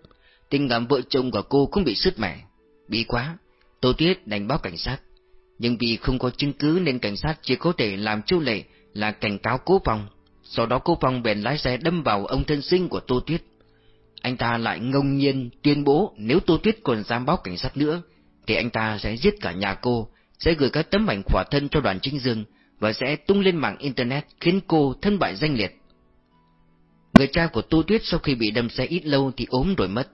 A: tình cảm vợ chồng của cô cũng bị sứt mẻ. Bị quá, Tô Tuyết đành báo cảnh sát nhưng vì không có chứng cứ nên cảnh sát chỉ có thể làm chu lệ là cảnh cáo cố phong. Sau đó cố phong bèn lái xe đâm vào ông thân sinh của Tô Tuyết. Anh ta lại ngông nhiên tuyên bố nếu Tô Tuyết còn dám báo cảnh sát nữa, thì anh ta sẽ giết cả nhà cô, sẽ gửi các tấm ảnh khỏa thân cho đoàn Trinh Dương và sẽ tung lên mạng Internet khiến cô thân bại danh liệt. Người cha của Tô Tuyết sau khi bị đâm xe ít lâu thì ốm rồi mất.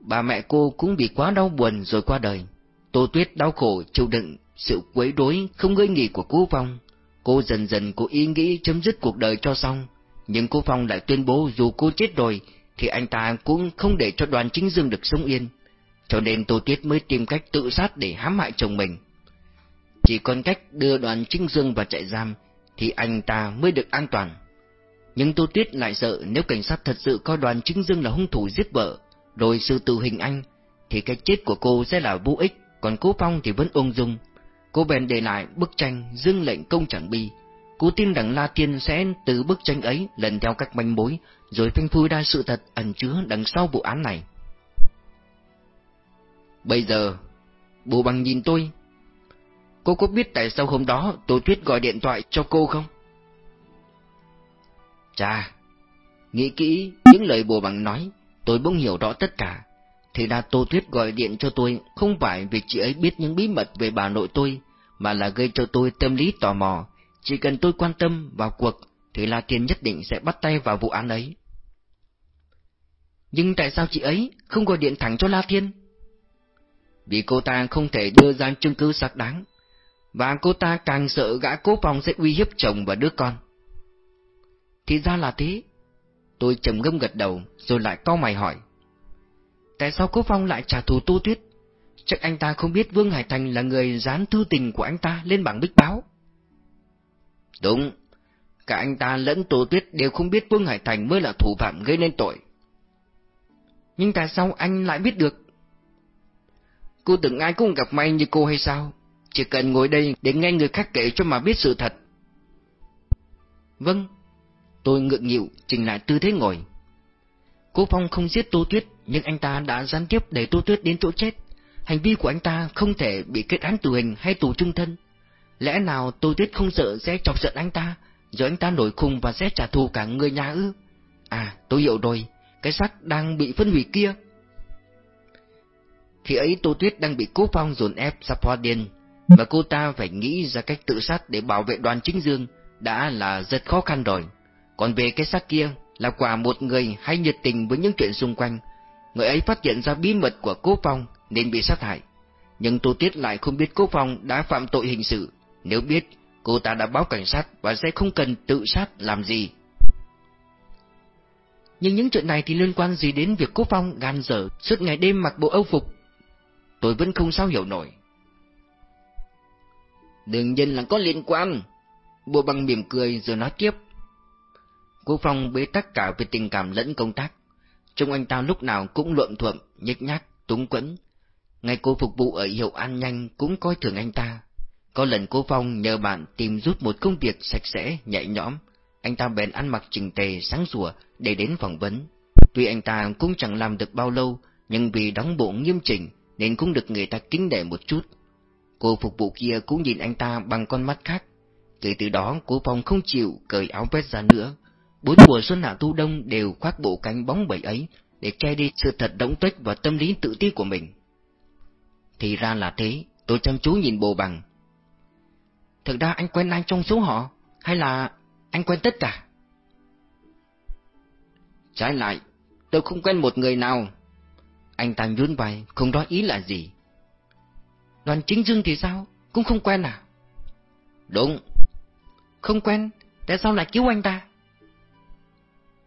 A: Bà mẹ cô cũng bị quá đau buồn rồi qua đời. Tô Tuyết đau khổ chịu đựng sự quấy rối không gây nghỉ của cô Phong. Cô dần dần có ý nghĩ chấm dứt cuộc đời cho xong, nhưng cô Phong lại tuyên bố dù cô chết rồi, thì anh ta cũng không để cho đoàn chính dương được sống yên. Cho nên Tô Tuyết mới tìm cách tự sát để hãm hại chồng mình. Chỉ còn cách đưa đoàn chính dương vào trại giam, thì anh ta mới được an toàn. Nhưng Tô Tuyết lại sợ nếu cảnh sát thật sự coi đoàn chính dương là hung thủ giết vợ, rồi sự tử hình anh, thì cái chết của cô sẽ là vô ích, còn cố Phong thì vẫn ung dung, Cô bèn để lại bức tranh dương lệnh công chẳng bi. Cô tin rằng La Tiên sẽ từ bức tranh ấy lần theo các manh mối, rồi phanh phui ra sự thật ẩn chứa đằng sau vụ án này. Bây giờ, bố bằng nhìn tôi. Cô có biết tại sao hôm đó Tô Tuyết gọi điện thoại cho cô không? Chà, nghĩ kỹ những lời bố bằng nói, tôi bỗng hiểu rõ tất cả. Thì là Tô Tuyết gọi điện cho tôi không phải vì chị ấy biết những bí mật về bà nội tôi, mà là gây cho tôi tâm lý tò mò. Chỉ cần tôi quan tâm vào cuộc, thì La Thiên nhất định sẽ bắt tay vào vụ án ấy. Nhưng tại sao chị ấy không gọi điện thẳng cho La Thiên? Vì cô ta không thể đưa ra chứng cứ xác đáng, và cô ta càng sợ gã cố phòng sẽ uy hiếp chồng và đứa con. Thì ra là thế. Tôi trầm ngâm gật đầu, rồi lại cau mày hỏi. Tại sao Cố Phong lại trả thù Tô Tuyết? Chắc anh ta không biết Vương Hải Thành là người dán thư tình của anh ta lên bảng bích báo. Đúng, cả anh ta lẫn Tô Tuyết đều không biết Vương Hải Thành mới là thủ phạm gây nên tội. Nhưng tại sao anh lại biết được? Cô tưởng ai cũng gặp may như cô hay sao? Chỉ cần ngồi đây để nghe người khác kể cho mà biết sự thật. Vâng, Tôi ngượng nghịu, chỉnh lại tư thế ngồi. Cố Phong không giết Tô Tuyết, nhưng anh ta đã gián tiếp đẩy Tô Tuyết đến chỗ chết. Hành vi của anh ta không thể bị kết án tử hình hay tù trung thân. Lẽ nào Tô Tuyết không sợ sẽ chọc giận anh ta, rồi anh ta nổi khùng và sẽ trả thù cả người nhà ư? À, tôi hiểu rồi, cái xác đang bị phân hủy kia. Khi ấy Tô Tuyết đang bị Cố Phong dồn ép sắp hoa điên, và cô ta phải nghĩ ra cách tự sát để bảo vệ đoàn chính dương đã là rất khó khăn rồi. Còn về cái xác kia là quả một người hay nhiệt tình với những chuyện xung quanh. Người ấy phát hiện ra bí mật của Cố Phong nên bị sát hại. Nhưng Tô tiết lại không biết Cố Phong đã phạm tội hình sự. Nếu biết, cô ta đã báo cảnh sát và sẽ không cần tự sát làm gì.
B: Nhưng những chuyện này thì liên quan gì đến việc Cố Phong gan dở suốt ngày đêm mặc bộ âu phục?
A: Tôi vẫn không sao hiểu nổi. Đương nhiên là có liên quan. Bộ bằng mỉm cười rồi nói tiếp. cố Phong bế tất cả về tình cảm lẫn công tác. Trông anh ta lúc nào cũng luộm thuộm, nhếch nhác, túng quẫn. Ngay cô phục vụ ở hiệu ăn nhanh cũng coi thường anh ta. Có lần cô Phong nhờ bạn tìm giúp một công việc sạch sẽ, nhẹ nhõm. Anh ta bèn ăn mặc chỉnh tề, sáng sủa để đến phỏng vấn. Tuy anh ta cũng chẳng làm được bao lâu, nhưng vì đóng bộ nghiêm chỉnh nên cũng được người ta kính nể một chút. Cô phục vụ kia cũng nhìn anh ta bằng con mắt khác. Kể từ đó cô Phong không chịu cởi áo vest ra nữa. Bốn mùa xuân hạ thu đông đều khoác bộ cánh bóng bẩy ấy để che đi sự thật đóng tuếch và tâm lý tự ti của mình. Thì ra là thế, tôi chăm chú nhìn bồ bằng.
B: Thực ra anh quen ai trong số họ, hay là anh quen tất cả?
A: Trái lại, tôi không quen một người nào. Anh ta nhún vai, không nói ý là gì.
B: Đoàn chính dương thì sao? Cũng không quen à?
A: Đúng.
B: Không quen, tại sao lại cứu anh ta?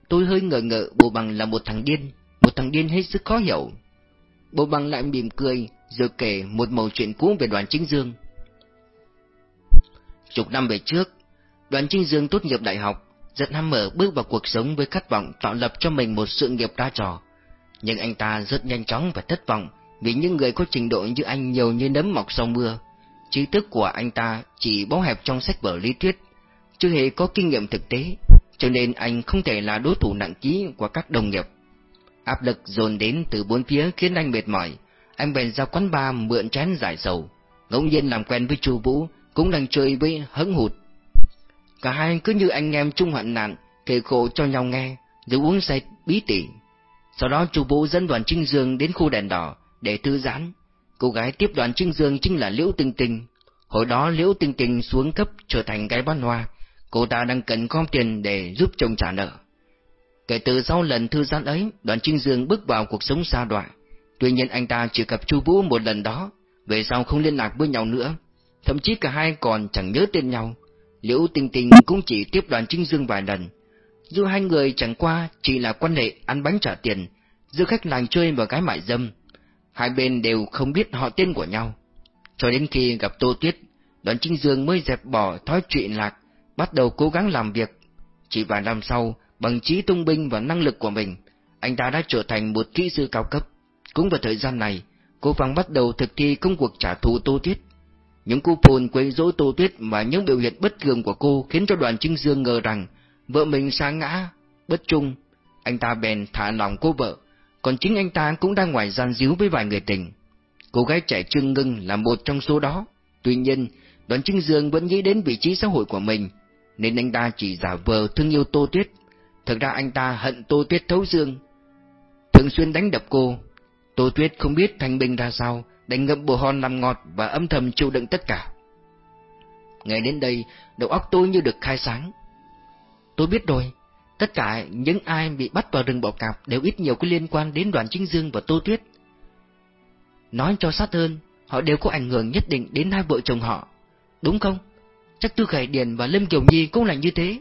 A: Tôi hơi ngờ ngợ bộ bằng là một thằng điên, một thằng điên hết sức khó hiểu. Bộ bằng lại mỉm cười, rồi kể một mẩu chuyện cũ về đoàn chính dương. Chục năm về trước, đoàn chính dương tốt nghiệp đại học, rất ham mở bước vào cuộc sống với khát vọng tạo lập cho mình một sự nghiệp ra trò. Nhưng anh ta rất nhanh chóng và thất vọng vì những người có trình độ như anh nhiều như nấm mọc sau mưa. Trí thức của anh ta chỉ bó hẹp trong sách vở lý thuyết, chưa hề có kinh nghiệm thực tế, cho nên anh không thể là đối thủ nặng ký của các đồng nghiệp. Áp lực dồn đến từ bốn phía khiến anh mệt mỏi, anh bèn ra quán bar mượn chén giải sầu, ngẫu nhiên làm quen với Chu Vũ, cũng đang chơi với hững hụt. Cả hai cứ như anh em chung hoạn nạn, kể khổ cho nhau nghe, rồi uống say bí tỉ. Sau đó Chu Vũ dẫn đoàn Trinh Dương đến khu đèn đỏ để thư giãn. Cô gái tiếp đoàn Trinh Dương chính là Liễu Tinh Tinh. Hồi đó Liễu Tinh Tinh xuống cấp trở thành gái bán hoa, cô ta đang cần gom tiền để giúp chồng trả nợ. Kể từ sau lần thư giãn ấy, đoàn Trinh Dương bước vào cuộc sống xa đoạn. Tuy nhiên anh ta chỉ gặp Chu Vũ một lần đó, về sau không liên lạc với nhau nữa. Thậm chí cả hai còn chẳng nhớ tên nhau. Liễu Tinh Tinh cũng chỉ tiếp đoàn Trinh Dương vài lần. Dù hai người chẳng qua chỉ là quan hệ ăn bánh trả tiền, giữa khách làng chơi và gái mại dâm. Hai bên đều không biết họ tên của nhau. Cho đến khi gặp Tô Tuyết, đoàn Trinh Dương mới dẹp bỏ thói chuyện lạc, bắt đầu cố gắng làm việc. Chỉ vài năm sau, bằng trí tung binh và năng lực của mình, anh ta đã trở thành một kỹ sư cao cấp. Cũng vào thời gian này, cô Phong bắt đầu thực thi công cuộc trả thù Tô Tuyết. Những cô phồn quấy rối Tô Tuyết và những biểu hiện bất thường của cô khiến cho đoàn Trinh Dương ngờ rằng vợ mình sa ngã, bất trung. Anh ta bèn thả lòng cô vợ, còn chính anh ta cũng đang ngoài gian díu với vài người tình. Cô gái trẻ Trương Ngưng là một trong số đó. Tuy nhiên, đoàn Trinh Dương vẫn nghĩ đến vị trí xã hội của mình, nên anh ta chỉ giả vờ thương yêu Tô Tuyết. Thực ra anh ta hận Tô Tuyết thấu xương, thường xuyên đánh đập cô. Tô Tuyết không biết thanh bình ra sao, đánh ngậm bồ hòn làm ngọt và âm thầm chịu đựng tất cả. Ngày đến đây, đầu óc tôi như được khai sáng.
B: Tôi biết rồi, tất cả những ai bị bắt vào rừng bọ cạp đều ít nhiều có liên quan đến đoàn chính dương và Tô Tuyết. Nói cho sát hơn, họ đều có ảnh hưởng nhất định đến hai vợ chồng họ, đúng không? Chắc Tư Khải Điền và Lâm Kiều Nhi cũng là như thế.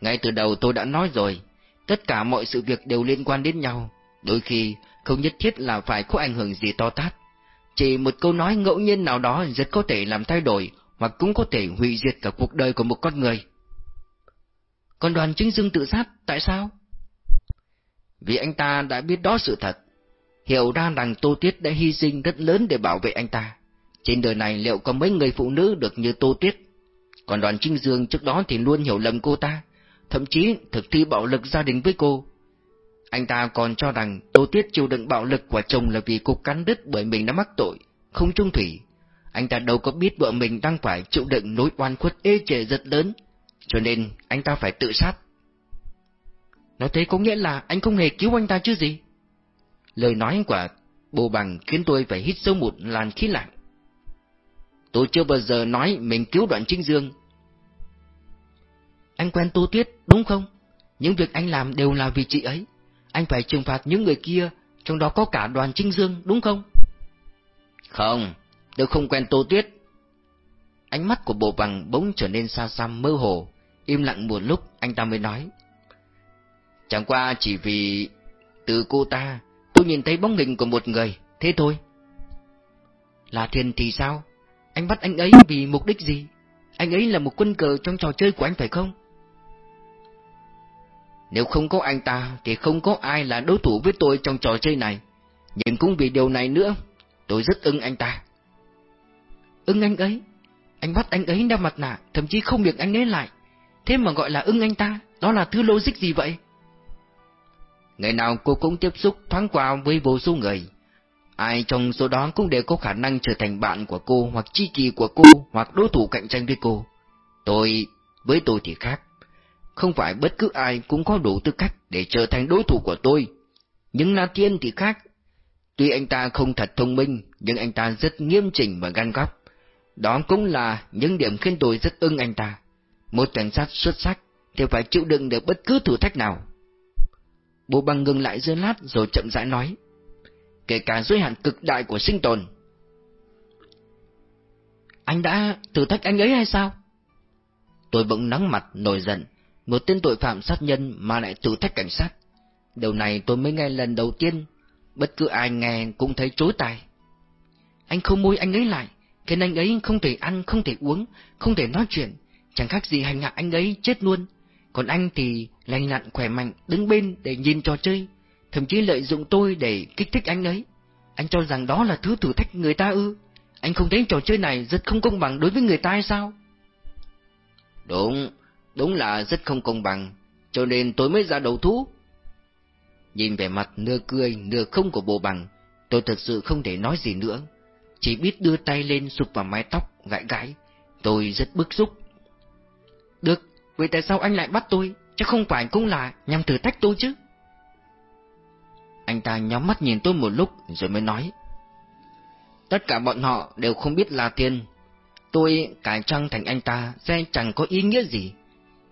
A: Ngay từ đầu tôi đã nói rồi, tất cả mọi sự việc đều liên quan đến nhau, đôi khi không nhất thiết là phải có ảnh hưởng gì to tát. Chỉ một câu nói ngẫu nhiên nào đó rất có thể làm thay đổi, hoặc cũng có thể hủy diệt cả cuộc đời của một con người.
B: Còn đoàn chính dương tự sát, tại sao?
A: Vì anh ta đã biết đó sự thật, hiểu ra rằng Tô Tiết đã hy sinh rất lớn để bảo vệ anh ta. Trên đời này liệu có mấy người phụ nữ được như Tô Tuyết? Còn đoàn Trinh Dương trước đó thì luôn hiểu lầm cô ta. thậm chí thực thi bạo lực gia đình với cô. Anh ta còn cho rằng Tô Tuyết chịu đựng bạo lực của chồng là vì cô cắn đứt bởi mình đã mắc tội, không trung thủy. Anh ta đâu có biết vợ mình đang phải chịu đựng nỗi oan khuất ê chề rất lớn, cho nên anh ta phải tự sát.
B: Nói thế có nghĩa là anh không hề cứu anh ta chứ gì?
A: Lời nói của bồ bằng khiến tôi phải hít sâu một làn khí lạnh. Tôi chưa bao giờ nói mình cứu đoạn Trinh Dương.
B: Anh quen Tô Tuyết, đúng không? Những việc anh làm đều là vì chị ấy. Anh phải trừng phạt những người kia, trong đó có cả đoàn Trinh Dương, đúng không?
A: Không, tôi không quen Tô Tuyết. Ánh mắt của bộ bằng bỗng trở nên xa xăm mơ hồ, im lặng một lúc anh ta mới nói. Chẳng qua chỉ vì từ cô ta tôi nhìn thấy bóng hình của một người, thế thôi.
B: Là Thiên thì sao? Anh bắt anh ấy vì mục đích gì? Anh ấy là một quân cờ trong trò chơi của anh phải không?
A: Nếu không có anh ta thì không có ai là đối thủ với tôi trong trò chơi này. Nhưng cũng vì điều này nữa, tôi rất ưng anh ta.
B: Ưng anh ấy? Anh bắt anh ấy đeo mặt nạ, thậm chí không việc anh ấy lại. Thế mà gọi là ưng anh ta, đó là thứ logic gì vậy?
A: Ngày nào cô cũng tiếp xúc thoáng qua với vô số người. Ai trong số đó cũng đều có khả năng trở thành bạn của cô hoặc chi kỳ của cô hoặc đối thủ cạnh tranh với cô. Tôi, với tôi thì khác. Không phải bất cứ ai cũng có đủ tư cách để trở thành đối thủ của tôi. Nhưng La Thiên thì khác. Tuy anh ta không thật thông minh, nhưng anh ta rất nghiêm chỉnh và gan góc. Đó cũng là những điểm khiến tôi rất ưng anh ta. Một cảnh sát xuất sắc thì phải chịu đựng được bất cứ thử thách nào. Bố băng ngừng lại dưới lát rồi chậm rãi nói. Kể cả giới hạn cực đại của sinh tồn.
B: Anh đã thử thách anh ấy hay sao?
A: Tôi bỗng nắng mặt, nổi giận. Một tên tội phạm sát nhân mà lại thử thách cảnh sát. Điều này tôi mới nghe lần đầu tiên. Bất cứ ai nghe cũng thấy chối tai.
B: Anh không môi anh ấy lại, khiến anh ấy không thể ăn, không thể uống, không thể nói chuyện. Chẳng khác gì hành hạ anh ấy chết luôn còn anh thì lành lặn khỏe mạnh, đứng bên để nhìn trò chơi, thậm chí lợi dụng tôi để kích thích anh ấy. Anh cho rằng đó là thứ thử thách người ta ư? Anh không thấy trò chơi này rất không công bằng đối với người ta hay sao?
A: Đúng, đúng là rất không công bằng, cho nên tôi mới ra đầu thú. Nhìn vẻ mặt nửa cười nửa không của bộ bằng, tôi thật sự không thể nói gì nữa, chỉ biết đưa tay lên sụp vào mái tóc, gãi gãi. Tôi rất bức xúc.
B: Được, Vậy tại sao anh lại bắt tôi? Chứ không phải cũng là nhằm thử thách tôi chứ?
A: Anh ta nhắm mắt nhìn tôi một lúc rồi mới nói. Tất cả bọn họ đều không biết là tiên Tôi cải trang thành anh ta sẽ chẳng có ý nghĩa gì.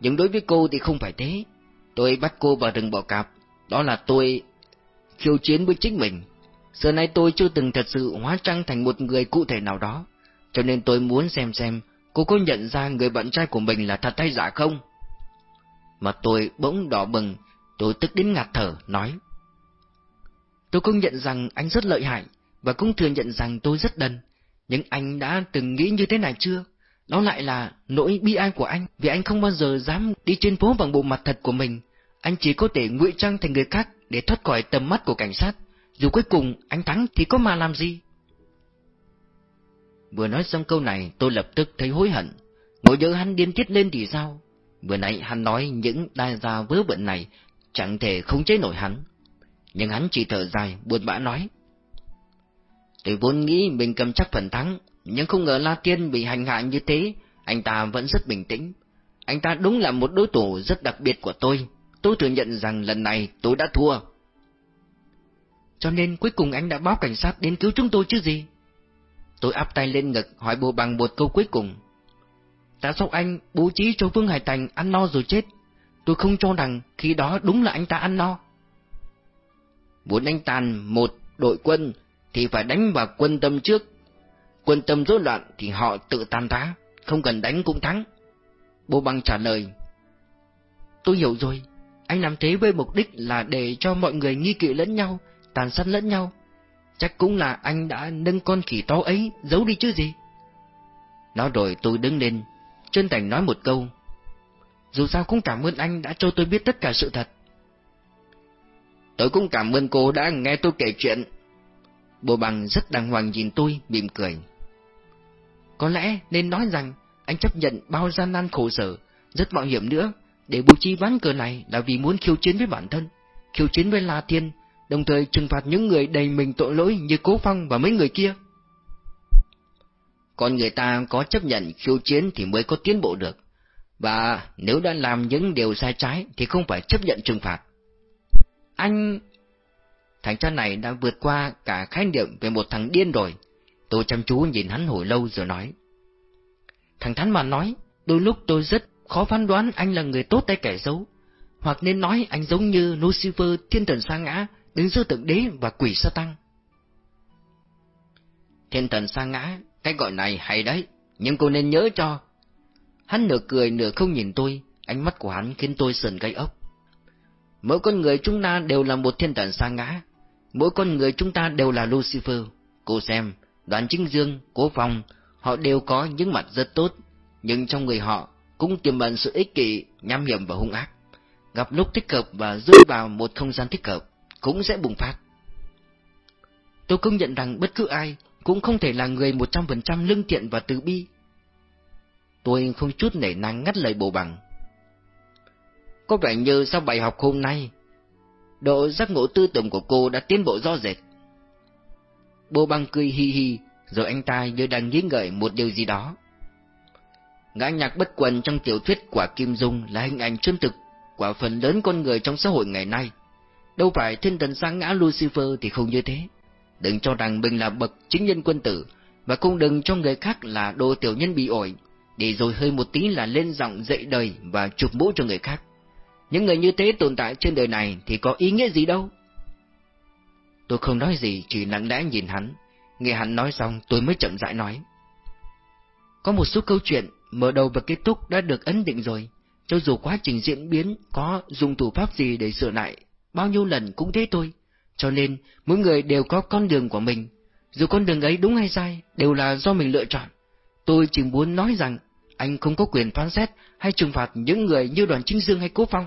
A: Nhưng đối với cô thì không phải thế. Tôi bắt cô vào rừng bọ cạp. Đó là tôi khiêu chiến với chính mình. Giờ nay tôi chưa từng thật sự hóa trang thành một người cụ thể nào đó. Cho nên tôi muốn xem xem cô có nhận ra người bạn trai của mình là thật hay giả không? Mà tôi bỗng đỏ bừng, tôi tức đến ngạt thở, nói.
B: Tôi công nhận rằng anh rất lợi hại, và cũng thừa nhận rằng tôi rất đần. Nhưng anh đã từng nghĩ như thế này chưa? Đó lại là nỗi bi ai của anh, vì anh không bao giờ dám đi trên phố bằng bộ mặt thật của mình. Anh chỉ có thể ngụy trang thành người khác để thoát khỏi tầm mắt của cảnh sát. Dù cuối cùng anh thắng thì có mà làm gì?
A: Vừa nói xong câu này tôi lập tức thấy hối hận. Ngồi nhớ hắn điên tiết lên thì sao? Vừa nãy hắn nói những đai ra vớ bận này chẳng thể không chế nổi hắn. Nhưng hắn chỉ thở dài, buồn bã nói. Tôi vốn nghĩ mình cầm chắc phần thắng, nhưng không ngờ La Tiên bị hành hạ như thế, anh ta vẫn rất bình tĩnh. Anh ta đúng là một đối thủ rất đặc biệt của tôi. Tôi thừa nhận rằng lần này tôi đã thua.
B: Cho nên cuối cùng anh đã báo cảnh sát đến cứu chúng tôi chứ gì?
A: Tôi áp tay lên ngực hỏi bố bằng một câu cuối cùng.
B: Tại sao anh bố trí cho Vương Hải Thành ăn no rồi chết? Tôi không cho rằng khi đó đúng là anh ta ăn no.
A: Muốn đánh tàn một đội quân thì phải đánh vào quân tâm trước. Quân tâm rối loạn thì họ tự tan tá, không cần đánh cũng thắng. Bố bằng trả lời.
B: Tôi hiểu rồi, anh làm thế với mục đích là để cho mọi người nghi kỵ lẫn nhau, tàn sát lẫn nhau, Chắc cũng là anh đã nâng con khỉ to ấy giấu đi chứ gì.
A: Nói rồi tôi đứng lên, chân thành nói một câu.
B: Dù sao cũng cảm ơn anh đã cho tôi biết tất cả sự thật.
A: Tôi cũng cảm ơn cô đã nghe tôi kể chuyện. Bồ bằng rất đàng hoàng nhìn tôi, mỉm cười.
B: Có lẽ nên nói rằng anh chấp nhận bao gian nan khổ sở, rất mạo hiểm nữa, để bố trí ván cờ này là vì muốn khiêu chiến với bản thân, khiêu chiến với La Thiên, đồng thời trừng phạt những người đầy mình tội lỗi như Cố Phong và mấy người kia.
A: Còn người ta có chấp nhận khiêu chiến thì mới có tiến bộ được, và nếu đã làm những điều sai trái thì không phải chấp nhận trừng phạt.
B: Anh... Thằng cha này đã vượt qua cả khái niệm về một thằng điên rồi. Tôi chăm chú nhìn hắn hồi lâu rồi nói. Thằng Thắn mà nói, đôi lúc tôi rất khó phán đoán anh là người tốt hay kẻ xấu. Hoặc nên nói anh giống như Lucifer thiên thần sa ngã, đứng giữa tượng đế và quỷ sa tăng.
A: Thiên thần sa ngã, cái gọi này hay đấy, nhưng cô nên nhớ cho.
B: Hắn nửa cười nửa không nhìn tôi, ánh mắt của hắn khiến tôi sờn gây ốc.
A: Mỗi con người chúng ta đều là một thiên thần sa ngã, mỗi con người chúng ta đều là Lucifer. Cô xem, đoàn chính dương, cố phòng, họ đều có những mặt rất tốt, nhưng trong người họ cũng tiềm ẩn sự ích kỷ, nham hiểm và hung ác. Gặp lúc thích hợp và rơi vào một không gian thích hợp, cũng sẽ bùng phát.
B: Tôi công nhận rằng bất cứ ai cũng không thể là người một trăm phần trăm lương thiện và từ bi.
A: Tôi không chút nể nang ngắt lời bổ bằng. Có vẻ như sau bài học hôm nay, độ giác ngộ tư tưởng của cô đã tiến bộ rõ rệt. Bô băng cười hi hi, rồi anh ta như đang nghĩ ngợi một điều gì đó. Ngã nhạc bất quần trong tiểu thuyết quả Kim Dung là hình ảnh chân thực của phần lớn con người trong xã hội ngày nay. Đâu phải thiên thần sáng ngã Lucifer thì không như thế. Đừng cho rằng mình là bậc chính nhân quân tử, và cũng đừng cho người khác là đồ tiểu nhân bị ổi, để rồi hơi một tí là lên giọng dậy đời và chụp mũ cho người khác. Những người như thế tồn tại trên đời này thì có ý nghĩa gì đâu. Tôi không nói gì, chỉ lặng lẽ nhìn hắn. Nghe hắn nói xong tôi mới chậm rãi nói. Có một số câu chuyện mở đầu và kết thúc đã được ấn định rồi, cho dù quá trình diễn biến có dùng thủ pháp gì để sửa lại, bao nhiêu lần cũng thế thôi. Cho nên, mỗi người đều có con đường của mình. Dù con đường ấy đúng hay sai, đều là do mình lựa chọn. Tôi chỉ muốn nói rằng, anh không có quyền phán xét hay trừng phạt những người như đoàn trinh dương hay cố phong.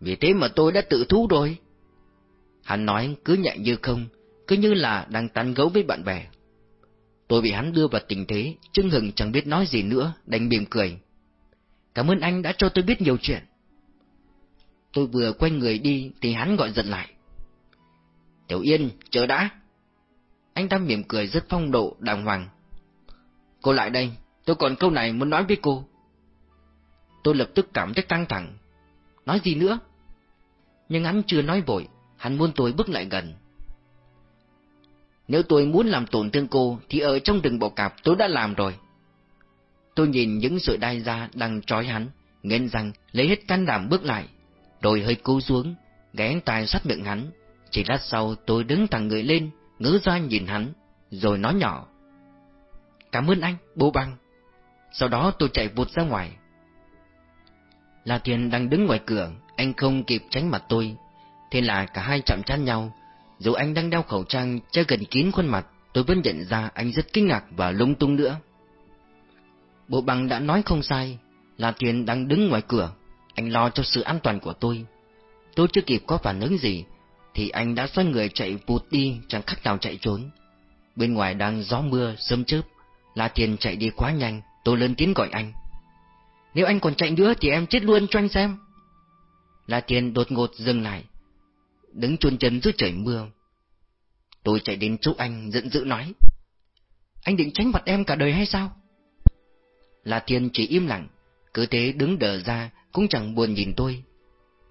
A: Vì thế mà tôi đã tự thú rồi. Hắn nói cứ nhẹ như không, cứ như là đang tán gấu với bạn bè. Tôi bị hắn đưa vào tình thế, chưng Hừng chẳng biết nói gì nữa, đành mỉm cười.
B: Cảm ơn anh đã cho tôi biết nhiều chuyện.
A: Tôi vừa quay người đi thì hắn gọi giận lại. Tiểu Yên, chờ đã. Anh ta mỉm cười rất phong độ, đàng hoàng. Cô lại đây, tôi còn câu này muốn nói với cô. Tôi lập tức cảm thấy căng thẳng.
B: Nói gì nữa? Nhưng hắn chưa nói vội, hắn muốn tôi bước lại gần.
A: Nếu tôi muốn làm tổn thương cô, thì ở trong rừng bọ cạp tôi đã làm rồi. Tôi nhìn những sợi đai da đang trói hắn, nghiến răng, lấy hết can đảm bước lại, rồi hơi cú xuống, ghé tai sát miệng hắn. Chỉ lát sau tôi đứng thẳng người lên, ngỡ ra nhìn hắn, rồi nói nhỏ.
B: Cảm ơn anh, bố băng. Sau đó tôi chạy vụt ra ngoài.
A: La Thiên đang đứng ngoài cửa, anh không kịp tránh mặt tôi. Thế là cả hai chạm trán nhau. Dù anh đang đeo khẩu trang che gần kín khuôn mặt, tôi vẫn nhận ra anh rất kinh ngạc và lung tung nữa. Bộ bằng đã nói không sai, là tiền đang đứng ngoài cửa, anh lo cho sự an toàn của tôi. Tôi chưa kịp có phản ứng gì, thì anh đã xoay người chạy vụt đi chẳng khác nào chạy trốn. Bên ngoài đang gió mưa, sớm chớp, La tiền chạy đi quá nhanh, tôi lên tiếng gọi anh.
B: Nếu anh còn chạy nữa thì em chết luôn cho anh xem.
A: La Thiên đột ngột dừng lại, đứng chuôn chân dưới trời mưa. Tôi chạy đến chỗ anh giận dữ nói.
B: Anh định tránh mặt em cả đời hay sao?
A: La Thiên chỉ im lặng, cứ thế đứng đờ ra cũng chẳng buồn nhìn tôi.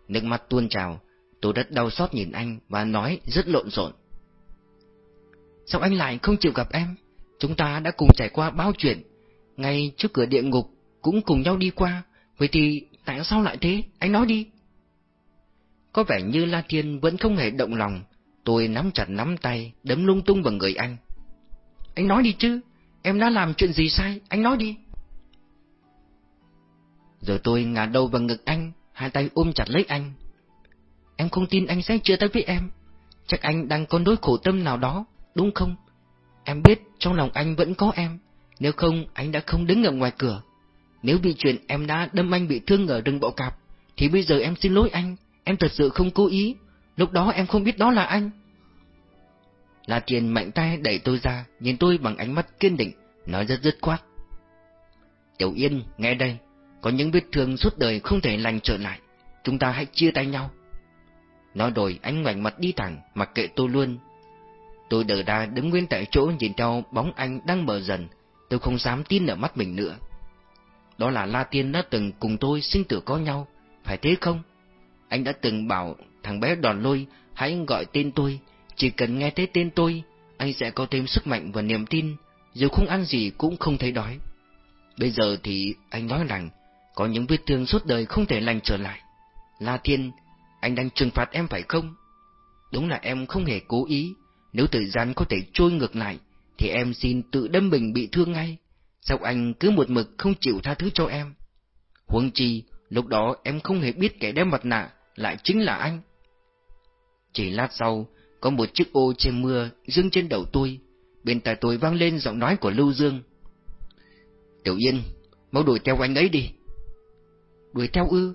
A: Nước mắt tuôn trào, tôi rất đau xót nhìn anh và nói rất lộn xộn.
B: Sao anh lại không chịu gặp em? Chúng ta đã cùng trải qua bao chuyện, ngay trước cửa địa ngục cũng cùng nhau đi qua, vậy thì tại sao lại thế? Anh nói đi.
A: Có vẻ như La Thiên vẫn không hề động lòng, tôi nắm chặt nắm tay, đấm lung tung vào người anh.
B: Anh nói đi chứ, em đã làm chuyện gì sai, anh nói đi.
A: Rồi tôi ngả đầu vào ngực anh, hai tay ôm chặt lấy anh.
B: Em không tin anh sẽ chia tay với em, chắc anh đang có nỗi khổ tâm nào đó, đúng không? Em biết trong lòng anh vẫn có em, nếu không anh đã không đứng ở ngoài cửa. Nếu bị chuyện em đã đâm anh bị thương ở rừng bọ cạp, thì bây giờ em xin lỗi anh, em thật sự không cố ý, lúc đó em không biết đó là anh.
A: La Thiên mạnh tay đẩy tôi ra, nhìn tôi bằng ánh mắt kiên định, nói rất dứt khoát. Tiểu Yên, nghe đây, Có những vết thương suốt đời không thể lành trở lại. Chúng ta hãy chia tay nhau. Nói rồi anh ngoảnh mặt đi thẳng, mặc kệ tôi luôn. Tôi đờ ra đứng nguyên tại chỗ nhìn theo bóng anh đang mở dần, tôi không dám tin ở mắt mình nữa. Đó là La Tiên đã từng cùng tôi sinh tử có nhau, phải thế không? Anh đã từng bảo thằng bé đòn lôi hãy gọi tên tôi, chỉ cần nghe thấy tên tôi, anh sẽ có thêm sức mạnh và niềm tin, dù không ăn gì cũng không thấy đói. Bây giờ thì anh nói rằng, có những vết thương suốt đời không thể lành trở lại. La Thiên, anh đang trừng phạt em phải không? Đúng là em không hề cố ý, nếu thời gian có thể trôi ngược lại, thì em xin tự đâm mình bị thương ngay. Sao anh cứ một mực không chịu tha thứ cho em? Huống chi, lúc đó em không hề biết kẻ đem mặt nạ lại chính là anh. Chỉ lát sau, có một chiếc ô che mưa dưng trên đầu tôi, bên tai tôi vang lên giọng nói của Lưu Dương. Tiểu Yên, mau đuổi theo anh ấy đi. Đuổi theo ư?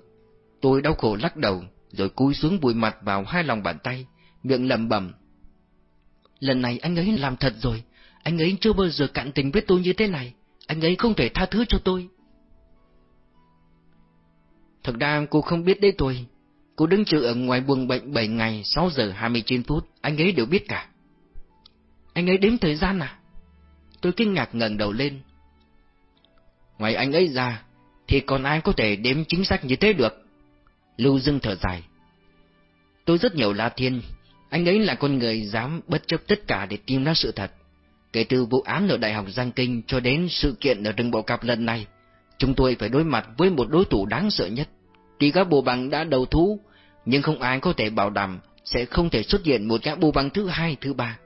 A: Tôi đau khổ lắc đầu, rồi cúi xuống bùi mặt vào hai lòng bàn tay, miệng lẩm bẩm. Lần này anh ấy làm thật rồi, anh ấy chưa bao giờ cạn tình với tôi như thế này, anh ấy không thể tha thứ cho tôi. Thật ra cô không biết đấy tôi, cô đứng chờ ở ngoài buồng bệnh 7 ngày 6 giờ 29 phút, anh ấy đều biết cả. Anh ấy đếm thời gian à? Tôi kinh ngạc ngẩng đầu lên. Ngoài anh ấy ra, thì còn ai có thể đếm chính xác như thế được? Lưu Dương thở dài. Tôi rất nhiều La Thiên, anh ấy là con người dám bất chấp tất cả để tìm ra sự thật. Kể từ vụ án ở Đại học Giang Kinh cho đến sự kiện ở rừng bộ cạp lần này, chúng tôi phải đối mặt với một đối thủ đáng sợ nhất. Tuy các bù bằng đã đầu thú, nhưng không ai có thể bảo đảm sẽ không thể xuất hiện một gã bù bằng thứ hai, thứ ba,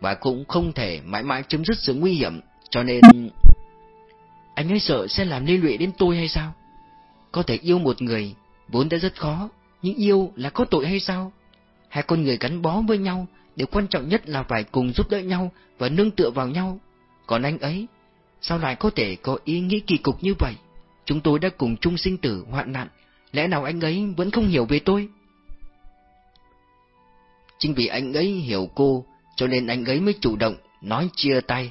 A: và cũng không thể mãi mãi chấm dứt sự nguy hiểm, cho nên... Anh ấy sợ sẽ làm liên lụy đến tôi hay sao? Có thể yêu một người, vốn đã rất khó, nhưng yêu là có tội hay sao? Hai con người gắn bó với nhau, điều quan trọng nhất là phải cùng giúp đỡ nhau và nương tựa vào nhau. Còn anh ấy, sao lại có thể có ý nghĩ kỳ cục như vậy? Chúng tôi đã cùng chung sinh tử, hoạn nạn, lẽ nào anh ấy vẫn không hiểu về tôi? Chính vì anh ấy hiểu cô, cho nên anh ấy mới chủ động, nói chia tay.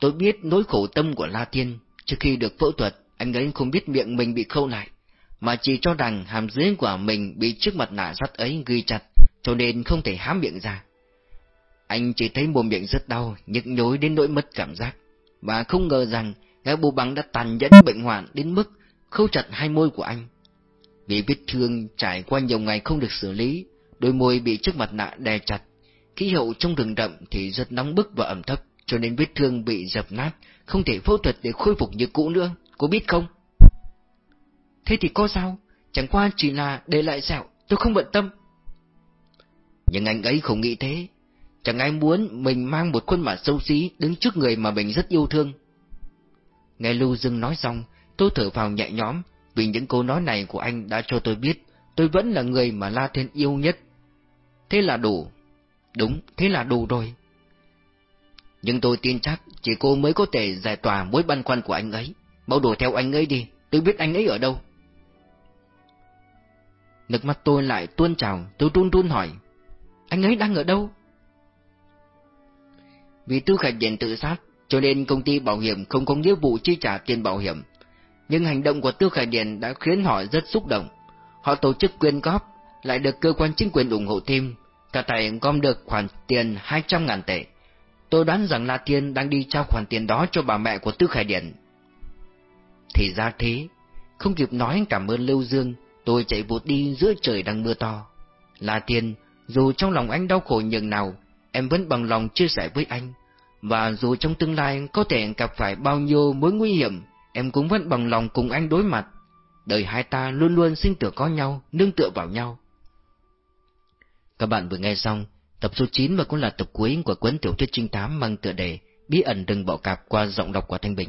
A: Tôi biết nỗi khổ tâm của La Thiên, trước khi được phẫu thuật, anh ấy không biết miệng mình bị khâu lại, mà chỉ cho rằng hàm dưới của mình bị chiếc mặt nạ sắt ấy ghi chặt, cho nên không thể hám miệng ra. Anh chỉ thấy mồm miệng rất đau, nhức nhối đến nỗi mất cảm giác, và không ngờ rằng gái bù bằng đã tàn nhẫn bệnh hoạn đến mức khâu chặt hai môi của anh. Vì vết thương trải qua nhiều ngày không được xử lý, đôi môi bị chiếc mặt nạ đè chặt. Khí hậu trong rừng rậm thì rất nóng bức và ẩm thấp, cho nên vết thương bị dập nát, không thể phẫu thuật để khôi phục như cũ nữa, cô biết không? Thế thì có sao? Chẳng qua chỉ là để lại sẹo, tôi không bận tâm. Nhưng anh ấy không nghĩ thế. Chẳng ai muốn mình mang một khuôn mặt xấu xí đứng trước người mà mình rất yêu thương. Nghe Lưu Dương nói xong, tôi thở vào nhẹ nhõm, vì những câu nói này của anh đã cho tôi biết tôi vẫn là người mà La Thiên yêu nhất. Thế là đủ. Đúng, thế là đủ rồi. Nhưng tôi tin chắc chỉ cô mới có thể giải tỏa mối băn khoăn của anh ấy. Mau đuổi theo anh ấy đi, tôi biết anh ấy ở đâu. Nước mắt tôi lại tuôn trào, tôi run run hỏi. Anh ấy đang ở đâu? Vì Tư Khạch Diện tự sát, cho nên công ty bảo hiểm không có nghĩa vụ chi trả tiền bảo hiểm. Nhưng hành động của Tư Khải Điền đã khiến họ rất xúc động. Họ tổ chức quyên góp, lại được cơ quan chính quyền ủng hộ thêm, cả tài gom được khoản tiền 200 ngàn tệ. Tôi đoán rằng La Thiên đang đi trao khoản tiền đó cho bà mẹ của Tư Khải Điển. Thì ra thế, không kịp nói cảm ơn Lưu Dương, tôi chạy vụt đi giữa trời đang mưa to. La Thiên, dù trong lòng anh đau khổ nhường nào, em vẫn bằng lòng chia sẻ với anh. Và dù trong tương lai có thể gặp phải bao nhiêu mối nguy hiểm, em cũng vẫn bằng lòng cùng anh đối mặt. Đời hai ta luôn luôn sinh tử có nhau, nương tựa vào nhau. Các bạn vừa nghe xong tập số 9 và cũng là tập cuối của cuốn tiểu thuyết trinh thám mang tựa đề Bí ẩn rừng bọ cạp qua giọng đọc của Thanh Bình.